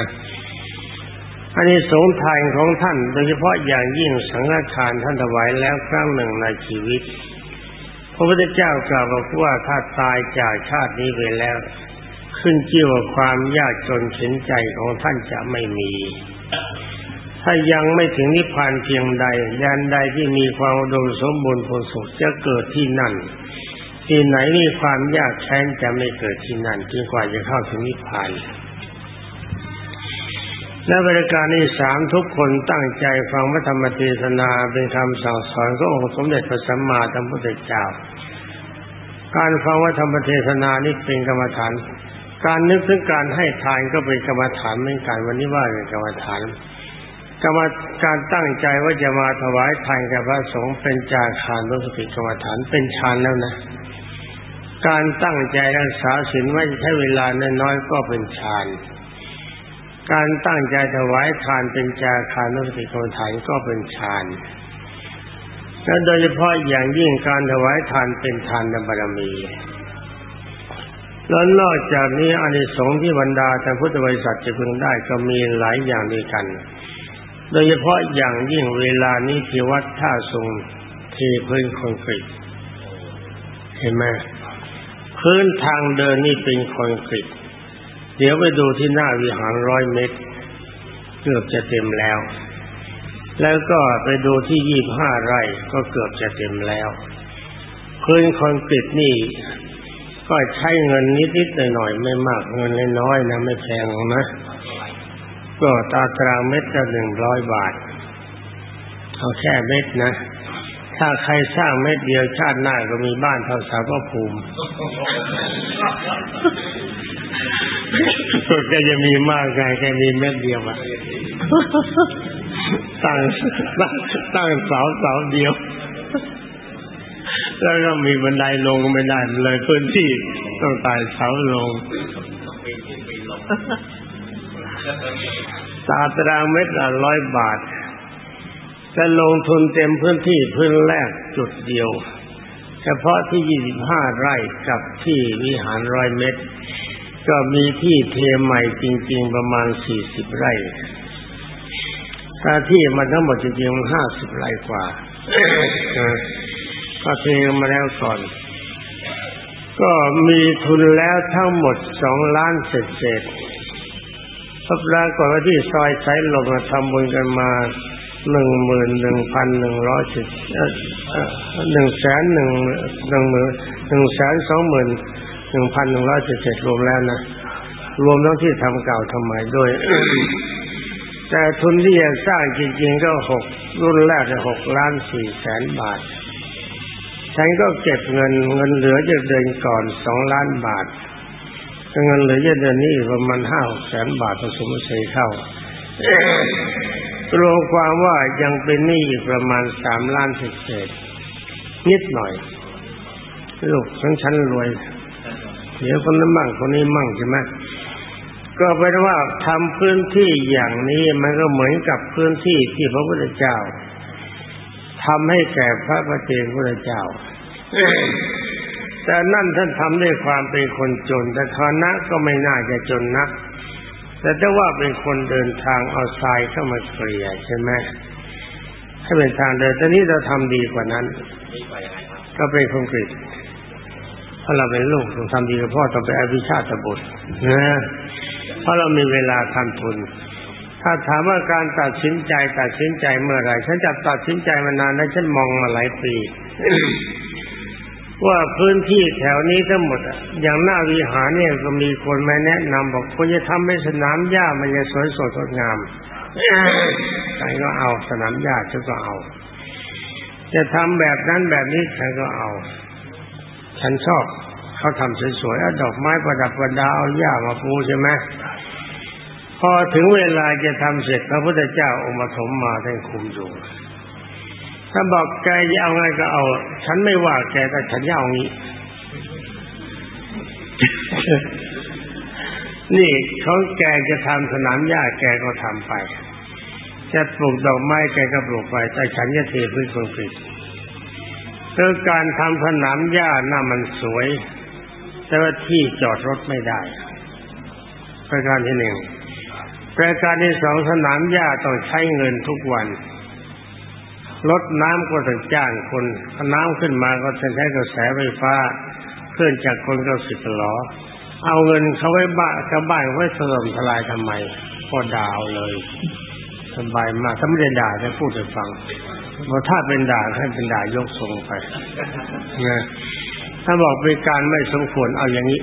อันนี้สงทานของท่าน โดยเฉพาะอย่างยิ่งสังฆทานท่านถวายแล้วครั้งหนึ่งในชีวิต พระพุทธเจ้ากล่าวบอกว่าถ้าตายจากชาตินี้ไปแล้ว ขึ้นชื่อว่าความยากจนเข็นใจของท่านจะไม่มี ถ้ายังไม่ถึงนิพพานเพียงใดยานใดที่มีความอุดมสมบูรณ์ผลสุขจะเกิดที่นั่น ที่ไหนมีความยากแค้นจะไม่เกิดที่นั่นจนกว่าจะเข้าถึงนิพพานและบริการที่สามทุกคนตั้งใจฟังพระธรรมเทศนาเป็นคำสั่งสอนขององค์สมเด็จพระสัมมาสัมพุทธเจ้า การฟังพระธรรมเทศนานี่เป็นกรรมฐาน การนึกถึงการให้ทานก็เป็นกรรมฐานเหมือนกันวันนี้ว่าเป็นกรรมฐานกรรมการตั้งใจว่าจะมาถวายทานแก่พระสงฆ์เป็นจาคารรู้สติกรรมฐานเป็นฌานแล้วนะ การตั้งใจรักษาศีลไว้ใช้เวลาน้อยๆก็เป็นฌานการตั้งใจถวายทานเป็นจาคานุสติกรรมฐานก็เป็นฌานและโดยเฉพาะอย่างยิ่งการถวายทานเป็นทานบารมี แล้วนอกจากนี้อานิสงส์ที่บรรดาท่านพุทธบริษัทจะพึงได้ก็มีหลายอย่างด้วยกัน โดยเฉพาะอย่างยิ่งเวลานี้ที่วัดท่าทรงเทพื้นคอนกรีตเห็นไหมพื้นทางเดินนี่เป็นคอนกรีตเดี๋ยวไปดูที่หน้าวิหารร้อยเมตรเกือบจะเต็มแล้ว แล้วก็ไปดูที่ยี่บห้าไร่ก็เกือบจะเต็มแล้วพื้นคอนกรีตนี่ ก็ใช้เงินนิดๆหน่อยๆไม่มากเงินน้อยๆนะไม่แพงนะ ก็ตาตรางเม็ดละหนึ่งร้อยบาท เอาแค่เม็ดนะ ถ้าใครสร้างเม็ดเดียวชาติหน้าก็มีบ้านเท่าสาวก็ภูมิแกจะมีมากไงแกมีเม็ดเดียวอะตั้งตั้งตั้งเสาเสาเดียว แล้วก็มีบันไดลงไม่ได้เลยพื้นที่ต้องตายเสาลง ตาตรางเมตรละร้อยบาทจะลงทุนเต็มพื้นที่พื้นแรกจุดเดียว เฉพาะที่ยี่สิบห้าไร่กับที่วิหารร้อยเมตรก็มีที่เทใหม่จริง ๆ ประมาณสี่สิบไร่ถ้าที่มันทั้งหมดจริงๆห้าสิบไร่กว่า ก็เทมาแล้วก่อน ก็มีทุนแล้วทั้งหมดสองล้านเศษเศษพบรากฏว่าที่ซอยใช้ลงทำบุญกันมาหนึ่งหมื่นหนึ่งพันหนึ่งร้อยสิบหนึ่งแสนหนึ่งหนึ่งหมื่นหนึ่งแสนสองหมื่นหนึ่งพันหนึ่งร้อยเจ็ดรวมแล้วนะรวมทั้งที่ทำเก่าทำใหม่ด้วย แต่ทุนที่จะสร้างจริงๆก็หกรุ่นแรกจะหกล้านสี่แสนบาท ฉันก็เก็บเงินเงินเหลือจะเดินก่อนสองล้านบาทเงินเหลือจะเดินนี่ประมาณห้าแสนบาทผสมเสเข้ารวมความว่ายังเป็นหนี้อีกประมาณสามล้านเศษนิดหน่อยลูกฉันฉันรวย เดี๋ยวคนนั้นมั่งคนนี้มั่งใช่ไหมก็เป็นว่าทำพื้นที่อย่างนี้มันก็เหมือนกับพื้นที่ที่พระพุทธเจ้า ทำให้แก่พระประเจกพุทธเจ้า แต่นั่นท่านทำด้วยความเป็นคนจน แต่ฐานะก็ไม่น่าจะจนนักแต่ถ้าว่าเป็นคนเดินทางเอาทรายเข้ามาเกลี่ยใช่ไหมให้เป็นทางเดินแต่นี้เราทำดีกว่านั้น ก็เป็นคอนกรีตถ้าเราเป็นลูกต้องทำดีกับพ่อต้องไปอภิชาติบุตรนะเพราะเรามีเวลาทำทุน ถ้าถามว่าการตัดสินใจตัดสินใจเมื่อไรฉันจะตัดสินใจมานานแล้วฉันมองมาหลายปี ว่าพื้นที่แถวนี้ทั้งหมดอย่างหน้าวิหารเนี่ยก็มีคนมาแนะนำบอกควรจะทำให้สนามหญ้ามันจะสวยสดงดงามใครก็เอาสนามหญ้าฉันก็เอา จะทำแบบนั้นแบบนี้ใครก็เอา ฉันชอบเขาทำสวยๆดอกไม้ประดับประดาเอาหญ้ามาปูใช่ไหม พอถึงเวลาจะทำเสร็จพระพุทธเจ้าองค์ปฐมมาท่านคุมอยู่ถ้าบอกแกจะเอาไงก็เอา ฉันไม่ว่าแกแต่ฉันจะเอางี้นี่เขาแกจะทำสนามหญ้าแกก็ทำไป จะปลูกดอกไม้แกก็ปลูกไป แต่ฉันจะเทพื้นคอนกรีตคืองการทำสนามหญ้าน่ามันสวย แต่ว่าที่จอดรถไม่ได้ประการที่หนึ่ง ประการที่สองสนามหญ้าต้องใช้เงินทุกวันรถน้ำก็ต้องจ้างคนน้ำขึ้นมาก็ต้องใช้กระแสไฟฟ้าเคลื่อนจากคนก็สิบล้อ เอาเงินเขาไว้บ้านกับบ้านไว้สลมทลายทำไมก็ดาวเลยสบายมากถ้าไม่ได้ด่าจะพูดให้ฟังเพราะถ้าเป็นด่าให้เป็นด่ายกทรงไปนะถ้าบอกเป็นการไม่สมควรเอาอย่างนี้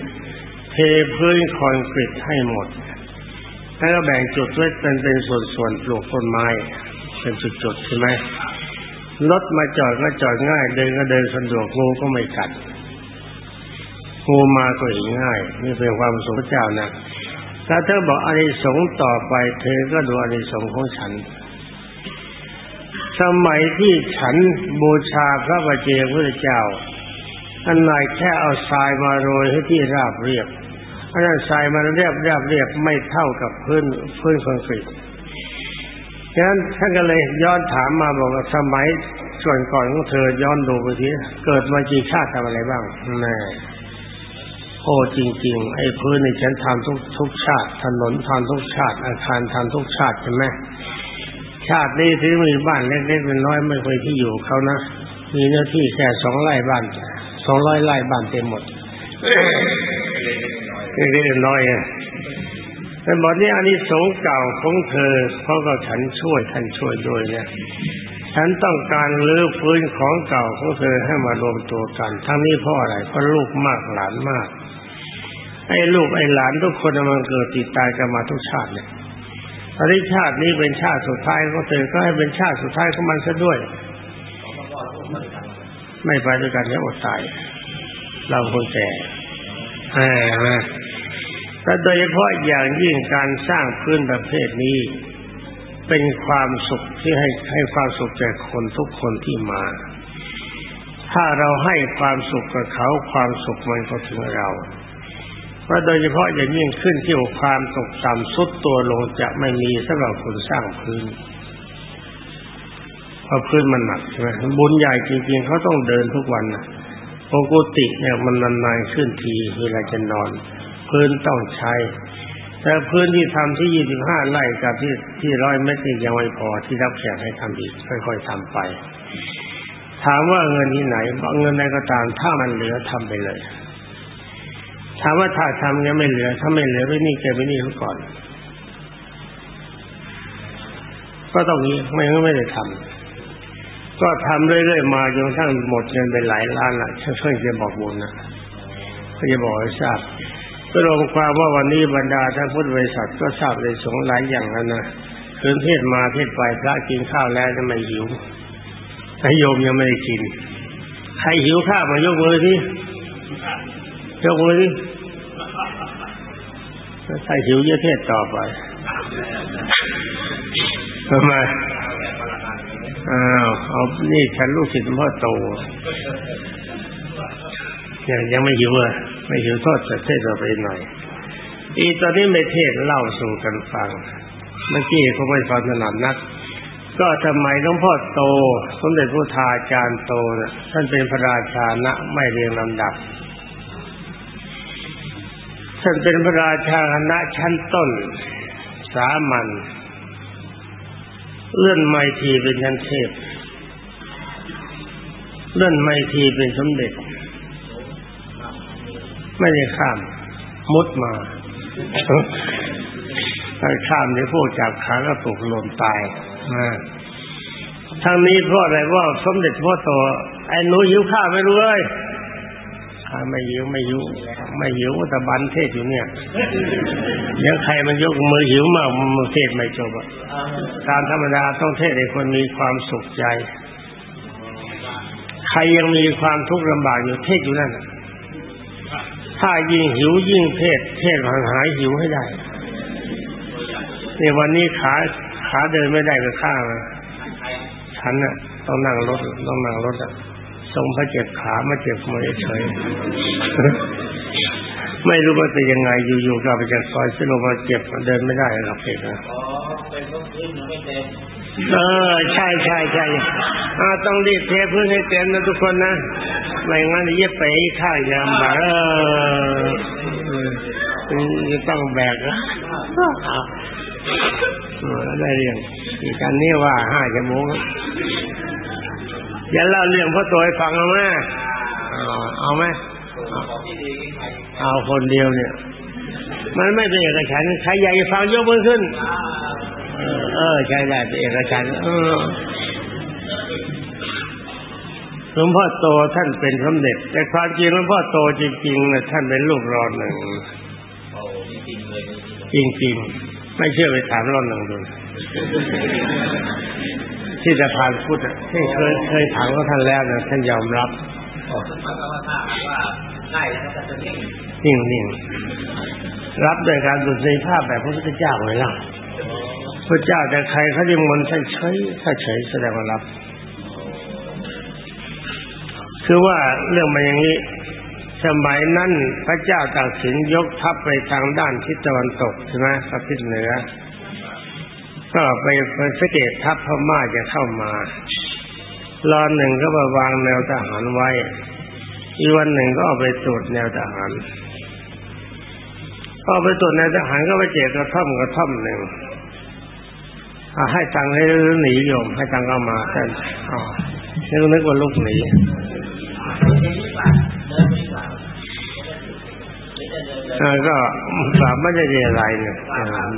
เทพื้นคอนกรีตให้หมด แล้วก็แบ่งจุดไว้เป็นเป็นส่วนๆปลูกต้นไม้ เป็นจุดๆใช่ไหมรถมาจอดก็จอดง่าย เดินก็เดินสะดวกงูก็ไม่กัดงูมาก็เห็นง่าย นี่เป็นความสมเจ้านะถ้าเธอบอกอานิสงส์ต่อไป เธอก็ดูอานิสงส์ของฉัน สมัยที่ฉันบูชาพระบาเจพระเจ้าอันไหนแค่เอาทรายมาโรยให้ที่ราบเรียบ อันนั้นทรายมันเรียบเรียบเรียบไม่เท่ากับพื้นพื้นคอนกรีตฉะนั้นท่านก็เลยย้อนถามมาบอกว่าสมัยส่วนก่อนของเธอย้อนดูไปทีเกิดมากี่ชาติทำอะไรบ้างแม่โอ้จริง ๆ ไอ้พื้นในฉันทำทุกทุกชาติ ถนนทำทุกชาติ อาคารทำทุกชาติใช่ไหมชาตินี้ที่มีบ้านเล็กๆเป็นน้อยไม่เคยที่อยู่เขานะมีเนื้อที่แค่สองไร่บ้านสองร้อยไร่บ้านเต็มหมด เล็กๆน้อยอะแต่บอกนี่อันนี้สงเก่าของเธอเขาะก็ฉันช่วยท่านช่วยด้วยเนี่ยฉันต้องการลื้อฟื้นของเก่าของเธอให้มารวมตัวกัน ทั้งนี้เพราะอะไรเพราะลูกมากหลานมากไอ้ลูกไอ้หลานทุกคนมันเกิดติดตายกันมาทุกชาติเนี่ยตอนนี้ชาตินี้เป็นชาติสุดท้ายของเธอก็ให้เป็นชาติสุดท้ายของมันซะด้วย ไม่ไปด้วยกันเนี่ยอดตาย เราคนแก่แหม แต่โดยเฉพาะอย่างยิ่งการสร้างพื้นประเภทนี้ เป็นความสุขที่ให้ให้ความสุขแก่คนทุกคนที่มา ถ้าเราให้ความสุขกับเขาความสุขมันก็ถึงเราเพราะโดยเฉพาะอย่างยิ่งขึ้นที่ความตกต่ำสุดตัวลงจะไม่มีสำหรับคนสร้างพื้นเพราะพื้นมันหนักใช่ไหมบุญใหญ่จริงๆเขาต้องเดินทุกวันนะปกติเนี่ยมันนานๆขึ้นทีเวลาจะนอน พื้นต้องใช้ แต่พื้นที่ทำที่ยี่สิบห้าไร่กับที่ที่ร้อยเมตรนี่ยังไม่พอที่รับแขกให้ทำอีกค่อยๆทำไป ถามว่าเงินที่ไหนเงินใดก็ตามถ้ามันเหลือทำไปเลยถามว่าถ้าทำยังไม่เหลือ ถ้าไม่เหลือไปนี่แกไปนี่ก่อน ก็ต้องนี้ไม่งั้นไม่ได้ทำก็ทำเรื่อยๆมาจนทั้งหมดเงินไปหลายล้านละช่วยจะบอกบุญนะก็จะบอกให้ทราบ ก็ลงความว่าวันนี้บรรดาท่านพุทธบริษัทก็ทราบในสงหลายอย่างแล้วนะคืนเทศมาเทศไปพระกินข้าวแล้วจะไม่หิวไอโยมยังไม่ได้กิน ใครหิวข้าวมายกมือที่ยกมือที่ใครหิวจะเทศต่อไปทำไมอ้าวเอานี่ฉันลูกศิษย์พ่อโตยังยังไม่หิวอะ ไม่หิวทอดจะเทศต่อไปหน่อย อีตอนนี้ไม่เทศเล่าสู่กันฟัง เมื่อกี้เขาไม่ฟังถนัดนัก ก็ทำไมหลวงพ่อโต สมเด็จพระทาจารย์โตนะท่านเป็นพระราชานะไม่เรียงลำดับ ท่านเป็นพระราชาคณะชั้นต้น สามัญเลื่อนไมทีเป็นชั้นเทพเลื่อนไมทีเป็นสมเด็จ ไม่ได้ข้าม มุดมาถ้าข้ามในพวกจับขาก็ตกหล่นตายนะทางนี้เพราะอะไรว่าสมเด็จพ่อโตไอ้หนูหิวข้าวไม่รู้เลยข้าไม่หิวไม่หิวไม่หิวแต่บันเทศอยู่เนี่ยยังใครมันยกมือหิวมากมือเทศไม่จบอะการธรรมดาต้องเทศให้คนมีความสุขใจ ใครยังมีความทุกข์ลำบากอยู่เทศอยู่นั่น ถ้ายิ่งหิวยิ่งเทศเทศหายหิวให้ได้ในวันนี้ขาขาเดินไม่ได้ก็ข้าฉันน่ะต้องนั่งรถต้องนั่งรถอะทรงพระเจ็บขามาเจ็บมือเฉยไม่รู้ว่าจะยังไงอยู่ๆก็ไปจากซอยซิโลมาเจ็บเดินไม่ได้หรอกเพชรนะ เออ ใช่ใช่ใช่ต้องรีบเทพื้นให้เต็มนะทุกคนนะไม่งั้นจะไปข้ายามบ่าเออจะต้องแบกนะได้เรื่องอีกการนี้ว่าห้าชั่วโมงอย่าเล่าเรื่องพ่อตัวให้ฟังเอาไหมเอาไหมเอาคนเดียวเนี่ย มันไม่เป็นเอกฉันใครใหญ่ฟังยกมือขึ้น เออ ใช่ได้เป็นเอกฉันเออหลวงพ่อโตท่านเป็นสมเด็จ แต่ความจริงหลวงพ่อโตจริงๆนะท่านเป็นลูกรอนหนึ่งจริงๆ ไม่เชื่อไปถามรอนหนึ่งดูที่จะผ่านพุทธที่เคยเคยถามก็ท่านแล้วนะท่านยอมรับนิ่งนิ่งรับโดยการดุจในภาพแบบพระพุทธเจ้าไว้ล่ะ พระเจ้าแต่ใครเขาจะมนท่านเฉยถ้าเฉยแสดงว่ารับ คือว่าเรื่องมันอย่างนี้ สมัยนั้นพระเจ้าตากสินยกทัพไปทางด้านทิศตะวันตกใช่ไหมพระทิศเหนือ ก็ไปไปสังเกตทัพพม่าจะเข้ามารอนหนึ่งก็มาวางแนวทหารไว้ อีกวันหนึ่งก็เอาไปตรวจแนวทหารพอไปตรวจแนวทหารก็ไปเจอกระท่อมกระท่อมหนึ่ง ให้ตังค์ให้หนีโยม ให้ตังค์เอามาท่านอ๋อนึกนึกว่าลูกหนีก็สามไม่ได้เรียอะไรเนี่ย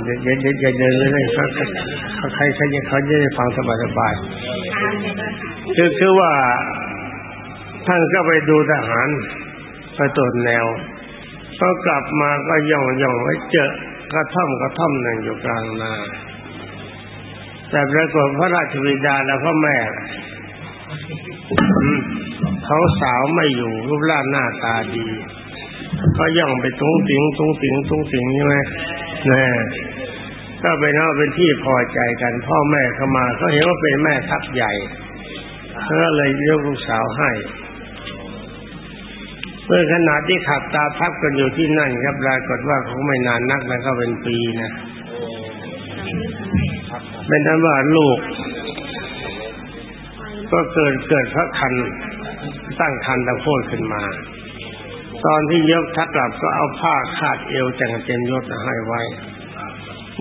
เดี๋ยวเดี๋ยวเดินเลยเขาใครใครเขาจะได้ฟังสบายๆคือคือว่าท่านก็ไปดูทหารไปตรวจแนวพอกลับมาก็ย่องย่องไว้เจอกระท่อมกระท่อมหนึ่งอยู่กลางนา แต่ปรากฏพระราชวิดาและพ่อแม่เขาสาวไม่อยู่รูปร่างหน้าตาดี ก็ย่องไปตุ้งติงตุ้งติงตุ้งติงใช่ไหมนี่ก็เป็นว่าเป็นที่พอใจกัน พ่อแม่เข้ามาเขาเห็นว่าเป็นแม่ทัพใหญ่ก็เลยเรียกลูกสาวให้เมื่อขนาดที่ขับตาทับกันอยู่ที่นั่นครับปรากฏว่าเขาไม่นานนักนะก็เป็นปีนะ เป็นนั้นว่าลูก ก็เกิดเกิดพระคันตั้งคันตะโพดขึ้นมา ตอนที่ยกทักกลับก็เอาผ้าคาดเอวแต่งเต็มยศให้ไว้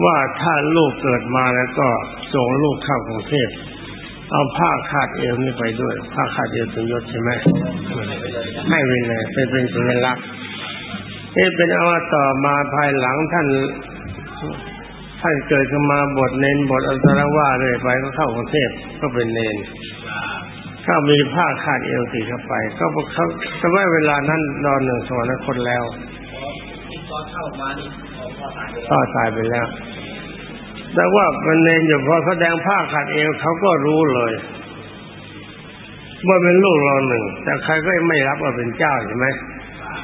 ว่าถ้าลูกเกิดมาแล้วก็ส่งลูกเข้ากรุงเทพเอาผ้าคาดเอวนี่ไปด้วย ผ้าคาดเอวเป็นยศใช่ไหมให้ไปเลยเป็นเป็นสัญลักษณ์นี่เป็นเอาต่อมาภายหลังท่าน ท่านเกิดขึ้นมาบทเนนบทอัลตรว่าเลยไปก็เข้ากรุงเทพก็เป็นเนนก็มีผ้าคาดเอวติดเข้าไป ก็เขาแต่ว่าเวลานั้นนอนหนึ่งสวรรคตแล้วก็ตายไปแล้ว แต่ว่าเป็นเนนอยู่พอแสดงผ้าขัดเอวเขาก็รู้เลยว่าเป็นลูกเราหนึ่ง แต่ใครก็ไม่รับว่าเป็นเจ้าใช่ไหม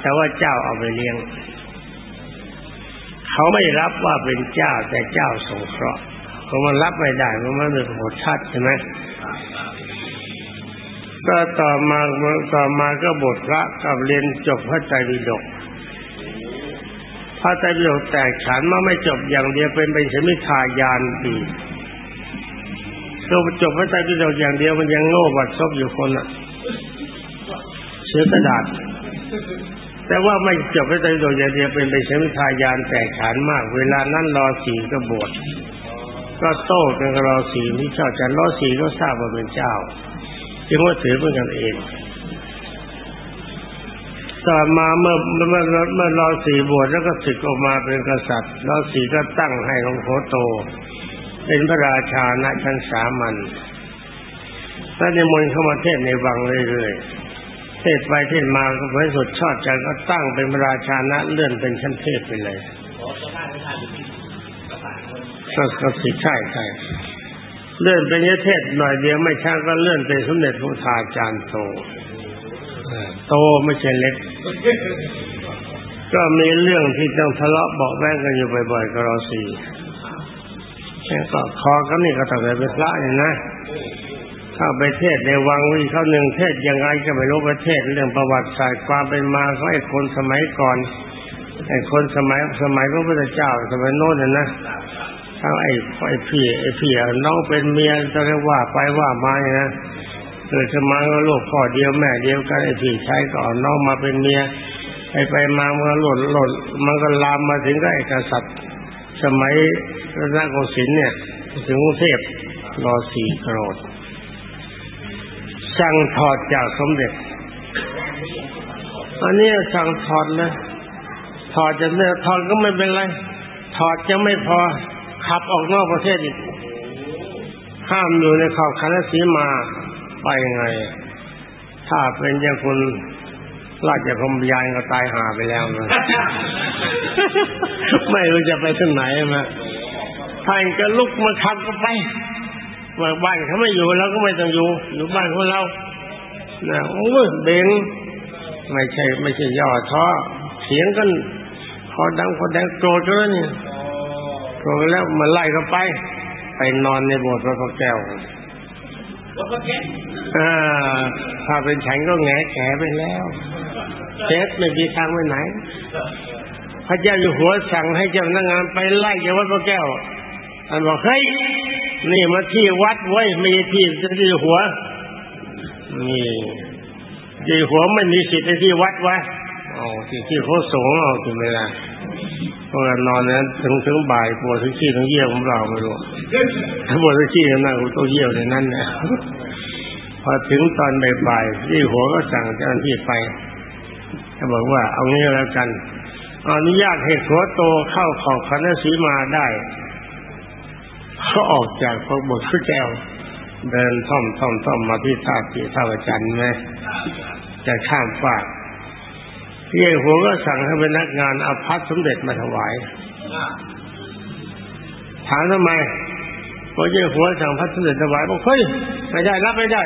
แต่ว่าเจ้าเอาไปเลี้ยง เขาไม่รับว่าเป็นเจ้าแต่เจ้าสงเคราะห์เพราะมันรับไม่ได้เพราะมันเป็นโหดชัดใช่ไหมก็ต่อมาต่อมาก็บทพระกับเรียนจบพระไตรปิฎกพระไตรปิฎกแตกฉานมาไม่จบอย่างเดียวเป็นเป็นสมิทายานปีก็จบพระไตรปิฎกอย่างเดียวมันยังโง่บัดซบอยู่คนอะเชื้อกระดาษ แต่ว่าไม่จบพระไตรปิฎกอย่างเดียวเป็นเป็นสมทายานแตกฉานมาก เวลานั้นรอสีก็บวชก็โต้กันรอสีที่ชอบจะรอสีก็ทราบว่าเป็นเจ้าจึงว่าถือเป็นกันเองต่อมาเมื่อเมื่อเมื่อรอสีบวชแล้วก็ศึกออกมาเป็นกษัตริย์รอสีก็ตั้งให้หลวงพ่อโต เป็นพระราชาณชั้นสามัญถ้าในมนเข้ามาเทศในวังเรื่อยๆ เทศไปเทศมาก็ไปสุดชอบใจก็ตั้งเป็นราชาณเลื่อนเป็นชั้นเทพไปเลยก็ก็สิใช่ใช่เลื่อนเป็นยเทศหน่อยเดียวไม่ช้าก็เลื่อนเป็นสมเด็จพระทาจารย์โตโตไม่ใช่เล็ก ก็มีเรื่องที่ต้องทะเลาะบอกแว้งกันอยู่บ่อยๆก็รอสี่แค่ก็คอกันนี่ก็ต้องเป็นพระนี่นะ เข้าไปเทศในวังวิเขาหนึ่งเทศยังไงก็ไม่รู้ประเทศเรื่องประวัติศาสตร์ความเป็นมาของไอ้คนสมัยก่อนไอ้คนสมัยสมัยพระพุทธเจ้าสมัยโน้นนะทั้งไอ้ไอ้พี่ไอ้พี่น้องเป็นเมียจะเรียกว่าไปว่ามาอย่างนะเกิดสมัยว่าลูกพ่อเดียวแม่เดียวกันไอ้พี่ชายก่อนน้องมาเป็นเมียไอ้ไปมาเมื่อหล่นหล่นมันก็ลามมาถึงไอ้กษัตริย์ สมัยรัตนโกสินทร์เนี่ยถึงกรุงเทพรอสี่โกรธ สั่งถอดจากสมเด็จ อันนี้สั่งถอดเลยถอดจะเนี่ยถอดก็ไม่เป็นไร ถอดจะไม่พอขับออกนอกประเทศอีกห้ามอยู่ในขอบคันสีมาไปไง ถ้าเป็นอย่างคุณราชคมยานก็ตายหาไปแล้วนะไม่รู้จะไปที่ไหนมาท่านก็ลุกมาขับก็ไป บ้านเขาไม่อยู่เราก็ไม่ต้องอยู่ อยู่บ้านของเรานะโอ้เบงไม่ใช่ ไม่ใช่ย่อท้อเถียงกันพอดังพอแดงโกรธแล้วเนี่ยโกรธแล้วมาไล่เขาไป ไปนอนในโบสถ์พระแก้วอ่าถ้าเป็นฉันก็แงแขไปแล้วเทสไม่มีทางไปไหน พระเจ้าอยู่หัวสั่งให้เจ้าพนักงานไปไล่เจ้าวัดพระแก้ว ท่านบอกเฮ้ยนี่มาที่วัดไว้ม่ที่ที่หัวนี่ที่หัวไม่มีสิทธิ์ในที่วัดวะอ๋อที่ที่เขาสงเอาถึงเวลาพวกเรานอนนั้นถึงถึงบ่ายปวดถึงขี้ถึงเยี่ยวของเราไม่รู้ปวดถึงขี้นั่งตัวเยี่ยวในนั้นเนี่ยพอถึงตอนบ่ายๆที่หัวก็สั่งเจ้าหน้าที่ไปเขาบอกว่า เอางี้แล้วกันอนุญาตให้หัวโตเข้าขอบคณะสีมาได้ เขาออกจากพระบทขึ้นแก้ว เดินท่อมท่อมท่อมมาที่ท่าที่ท่าจันทร์ไหมจะข้ามฟากพี่หัวก็สั่งให้พนักงานเอาพัดสมเด็จมาถวายถามทำไมพอเจ้าหัวสั่งพัดสมเด็จถวายบอกเฮ้ยไม่ได้รับไม่ได้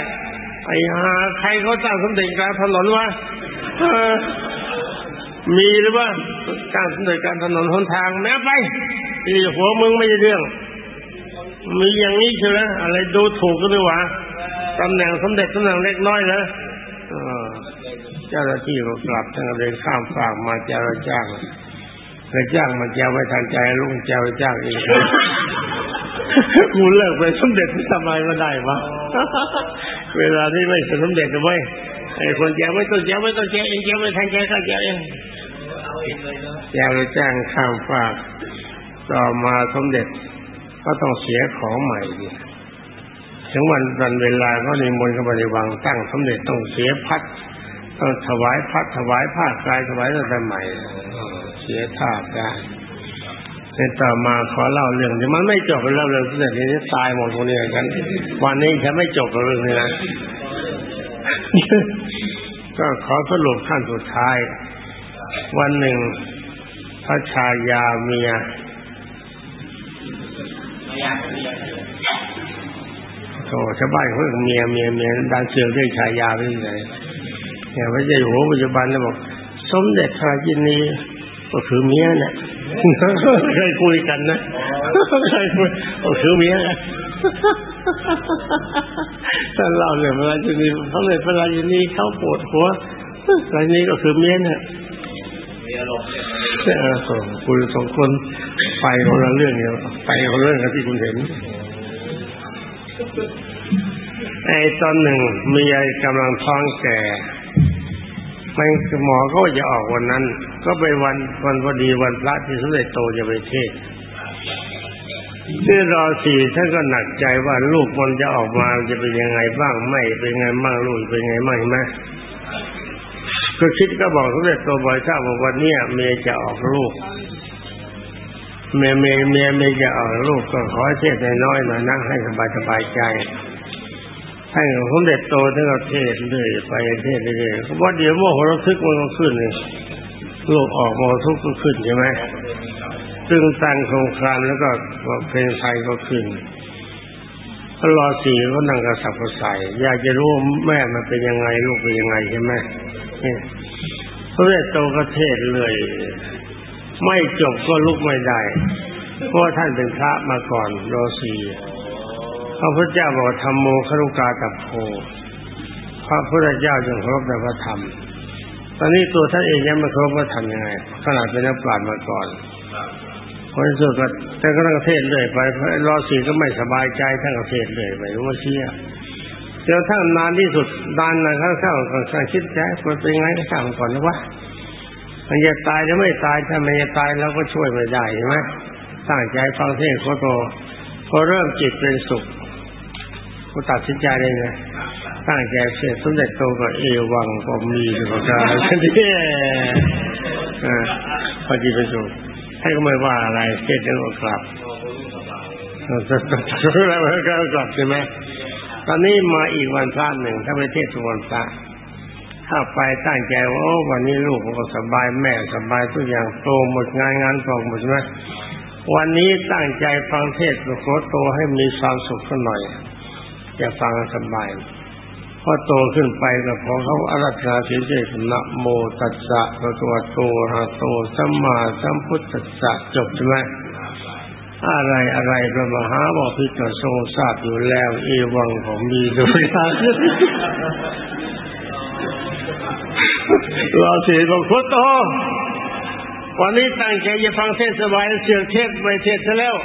ไอ้หาใครเขาตั้งสมเด็จกลางถนนวะมีหรือว่าตั้งสมเด็จกลางถนนหนทางแม้ไปที่หัวมึงไม่ใช่เรื่อง มีอย่างนี้ใช่ไหมอะไรดูถูกกันด้วยวะตำแหน่งสมเด็จตำแหน่งเล็กน้อยนะเจ้าหน้าที่ก็กลับทางเดินข้ามฝากมาเจ้าจ้างเคยจ้างมาเจ้าไม่ทันใจลุงเจ้าจ้างอีกกูเลิกไปสมเด็จทำไมมาได้วะเวลาที่ไม่สมเด็จทำไมไอ้คนเจ้าไม่ต้องเจ้าไม่ต้องเจ้าเองเจ้าไม่ทันใจก็เจ้าเองเจ้าจ้างข้ามฝากต่อมาสมเด็จ ก็ต้องเสียของใหม่ดิถึงวันวันเวลาก็นิมนต์เข้าไปในวังตั้งสมเด็จต้องเสียพัดต้องถวายพัดถวายผ้ากายถวายอะไรใหม่เสียท่าได้ในต่อมาขอเล่าเรื่องที่มันไม่จบเล่าเรื่องที่นี้ตายหมดตรงนี้กัน วันนี้ฉันไม่จบเรื่องนี้นะก็ขอสรุปขั้นสุดท้าย วันหนึ่งพระชายาเมีย โธ่ชาวบ้านเขาเมียเมียเมียดันเสือด้วยฉายาไปเลยเนี่ยพระเจ้าอยู่หัวปัจจุบันเลยบอกสมเด็จพระจินีก็คือเมียเนี่ยเคยคุยกันนะเคยคุยก็คือเมียนะท่านเล่าเลยพระราชินีเขาเลยพระราชินีเขาปวดหัวราชินีก็คือเมียเนี่ย เออคุณสองคนไปคนละเรื่องเนี่ยไปคนละเรื่องกับที่คุณเห็นไอ้ตอนหนึ่งมียายกำลังท้องแก่มันหมอก็จะออกวันนั้น ก็ไปวันวันพอดีวันพระที่สมเด็จโตจะไปเทศที่รอสี่ท่านก็หนักใจว่าลูกมันจะออกมาจะเป็นยังไงบ้างไม่เป็นไงบ้างลูกเป็นไงบ้างไหม ก็คิดก็บอกสมเด็จโตบอยทราบว่าวันนี้เมียจะออกลูก เมียเมียเมียเมียจะออกลูกก็ขอเทศน้อยหน่อยนั่งให้สบายสบายใจให้สมเด็จโตท่านก็เทศเลยไปเทศเลยเพราะเดี๋ยวโมโหระทึกมันก็ขึ้นเลยลูกออกโมโหทุกข์ก็ขึ้นใช่ไหมตึงตังโครงครามแล้วก็เพลงไทยก็ขึ้นรอสี่ก็นั่งกระสับกระส่ายอยากจะรู้แม่มันเป็นยังไงลูกเป็นยังไงใช่ไหม พระเวทโตก็เทศเลย ไม่จบก็ลุกไม่ได้ เพราะท่านเป็นพระมาก่อนรอสี่พระพุทธเจ้าบอกธรรมโมครุกาตับโพพระพุทธเจ้าจึงเคารพในพระธรรม ตอนนี้ตัวท่านเองยังไม่เคารพพระธรรมยังไงขนาดเป็นนักปราชญ์มาก่อนพอสุดก็แต่ก็ต้องเทศเลยไปรอสีก็ไม่สบายใจท่านก็เทศเลยไปว่าเชี่ย เดี๋ยวท่านนานที่สุดนานนะข้างข้างก็ข้างคิดใจมันเป็นไงก็ข้างก่อนนะวะมันจะตายหรือไม่ตายถ้ามันจะตายเราก็ช่วยไม่ได้ใช่ไหมตั้งใจฟังเทศโคโตพอเริ่มจิตเป็นสุขก็ตัดสินใจเลยนะตั้งใจเสร็จสมเด็จโตก็เอวังก็มีประการที่พอจิตเป็นสุขท่านก็ไม่ว่าอะไรเทศแล้วก็กลับแล้วก็กลับใช่ไหม ตอนนี้มาอีกวันพระหนึ่งถ้าไปเทศสุวรรณพระถ้าไปตั้งใจว่าวันนี้ลูกก็สบายแม่สบายทุกอย่างโตหมดงานงานตกหมดใช่ไหมวันนี้ตั้งใจฟังเทศโคโตให้มีความสุขสักหน่อยจะฟังสบายพอโตขึ้นไปก็พอเขาอารัธนาเฉยๆนะโมตัสสะพระตัวโตหะโตสัมมาสัมพุทธัสสะจบใช่ไหม อะไรอะไรพระมหาบอพิตรทรงทราบอยู่แล้ว เอวังผมมีด้วยเราเสียบอกพุทโตวันนี้ตั้งใจจะฟังเทศสบายเสียงเทศไปเทศซะแล้ว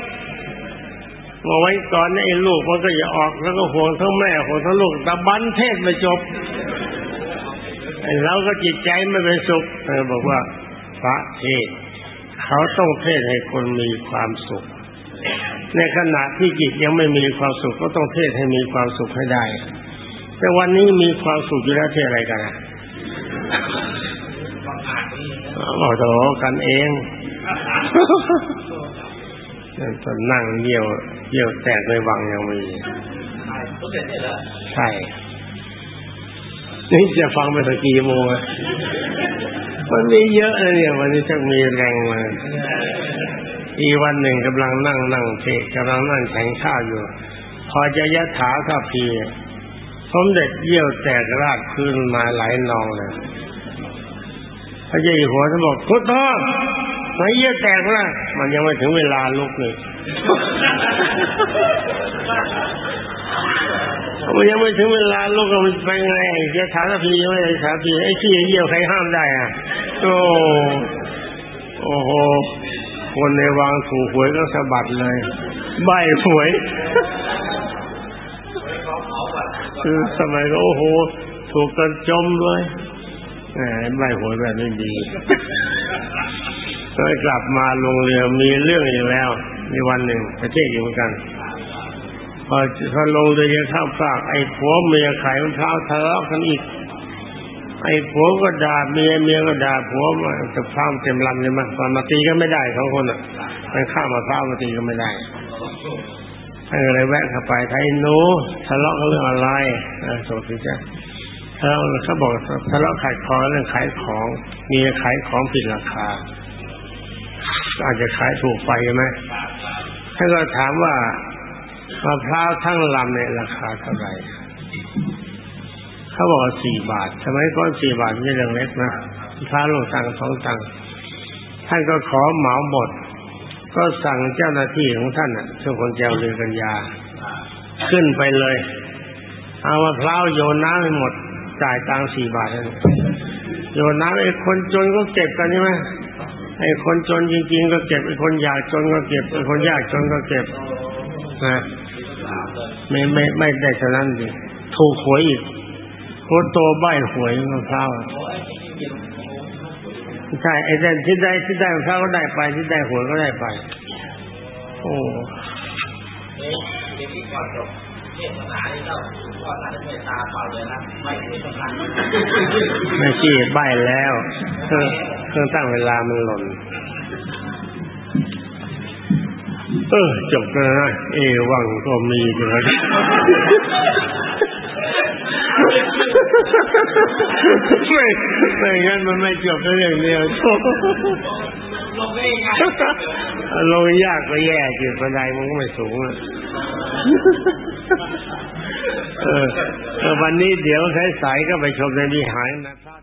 มาไว้ก่อนไอ้ลูกมันก็จะออกแล้วก็ห่วงทั้งแม่ห่วงทั้งลูกแต่บันเทศไม่จบเราก็จิตใจไม่เป็นสุขเออบอกว่าพระเทศเขาต้องเทศให้คนมีความสุข ในขณะที่จิตยังไม่มีความสุขก็ต้องเทศให้มีความสุขให้ได้ แต่วันนี้มีความสุขอยู่แล้วเทศอะไรกันอะบอกทะลาะกันเองตอนนั่งเยี่ยวเยี่ยวแตกในวังยังมีใช่นี่จะฟังไปสักกี่โมงมันมีเยอะเลยเนี่ยวันนี้จะมีแรงมา อีวันหนึ่งกำลังนั่งนั่งเทศกำลังนั่งแข่งข้าวอยู่ พอจะยัดถาข้าพีสมเด็จเยี่ยวแตกรากพื้นมาหลายนองเลยพระเจ้าอยู่หัวท่านบอกพุทธไม่เยี่ยวแตกละมันยังไม่ถึงเวลาลุกเลยมันยังไม่ถึงเวลาลูกมันไปไงจะถามพีไม่ได้ถามพี่ไอ้ที่เยี่ยวใครห้ามได้อะโอ้โอ้โห คนในวังถูกหวยก็สะบัดเลย ใบหวยคือสมัยก็โอ้โห ถูกกันจมเลยแหมใบหวยแบบนี้ดีก็กลับมาลงเรือมีเรื่องอีกแล้ว มีวันหนึ่งประเทศอยู่เหมือนกันพอพอลงเรือข้ามฟากไอ้ผัวเมียขายมะพร้าวทะเลาะกันอีก ไอ้ผัวก็ด่าเมียเมียก็ด่าผัวมาจะพร้าวเต็มลำเลยมั้ยมาตีก็ไม่ได้สองคนอะมันข้ามมะพร้ามาตีก็ไม่ได้ให้อะไรแวะเข้าไปไทยโน้ทะเลาะกันเรื่องอะไรอ่าสดจ้ะทะเลาะเขาบอกทะเลาะขายของเรื่องขายของ มีขายของผิดราคา อาจจะขายถูกไปใช่ไหมท่านก็ถามว่ามะพร้าวทั้งลำเนี่ยราคาเท่าไหร่ เขาบอกสี่บาทสมัยก่อนสี่บาทไม่เรื่องเล็กนะมะพร้าลูกตังสองตังท่านก็ขอเหมาหมด ก็สั่งเจ้าหน้าที่ของท่านอะช่วคนแจวเรือกัญญา ขึ้นไปเลย เอามะพร้าวโยนน้ำให้หมด จ่ายตังสี่บาทนั่นโยนน้ำไอ้คนจนก็เก็บกันใช่ไหมไอ้คนจนจริง ๆ ก็เก็บไอ้คนอยากจนก็เก็บไอ้คนยากจนก็เก็บนะไม่ไม่ไม่ได้ฉะนั้นดิถูกหวยอีก โคตรโตใบหวยมะพร้าวใช่ไอ้ได้ที่ได้ที่ได้มะพร้าวก็ได้ไปที่ได้หวยก็ได้ไป โอ้เอ๊ะเด็กที่ก่อนจบเทศนาที่เจ้าพ่อท่านเมตตาเปล่าเลยนะไม่ไม่สำคัญไม่ชี้ใบแล้วเครื่องเครื่องตั้งเวลามันหล่นเออจบแล้วนะเอวังก็มีอยู่แล้ว ไม่ไม่งั้นมันไม่จบเรื่องเดียวจบลงได้ยังไงลงยากก็แย่จุดบันไดมันก็ไม่สูงอะเออเออวันนี้เดี๋ยวสายๆก็ไปชมในวิหารนะพระ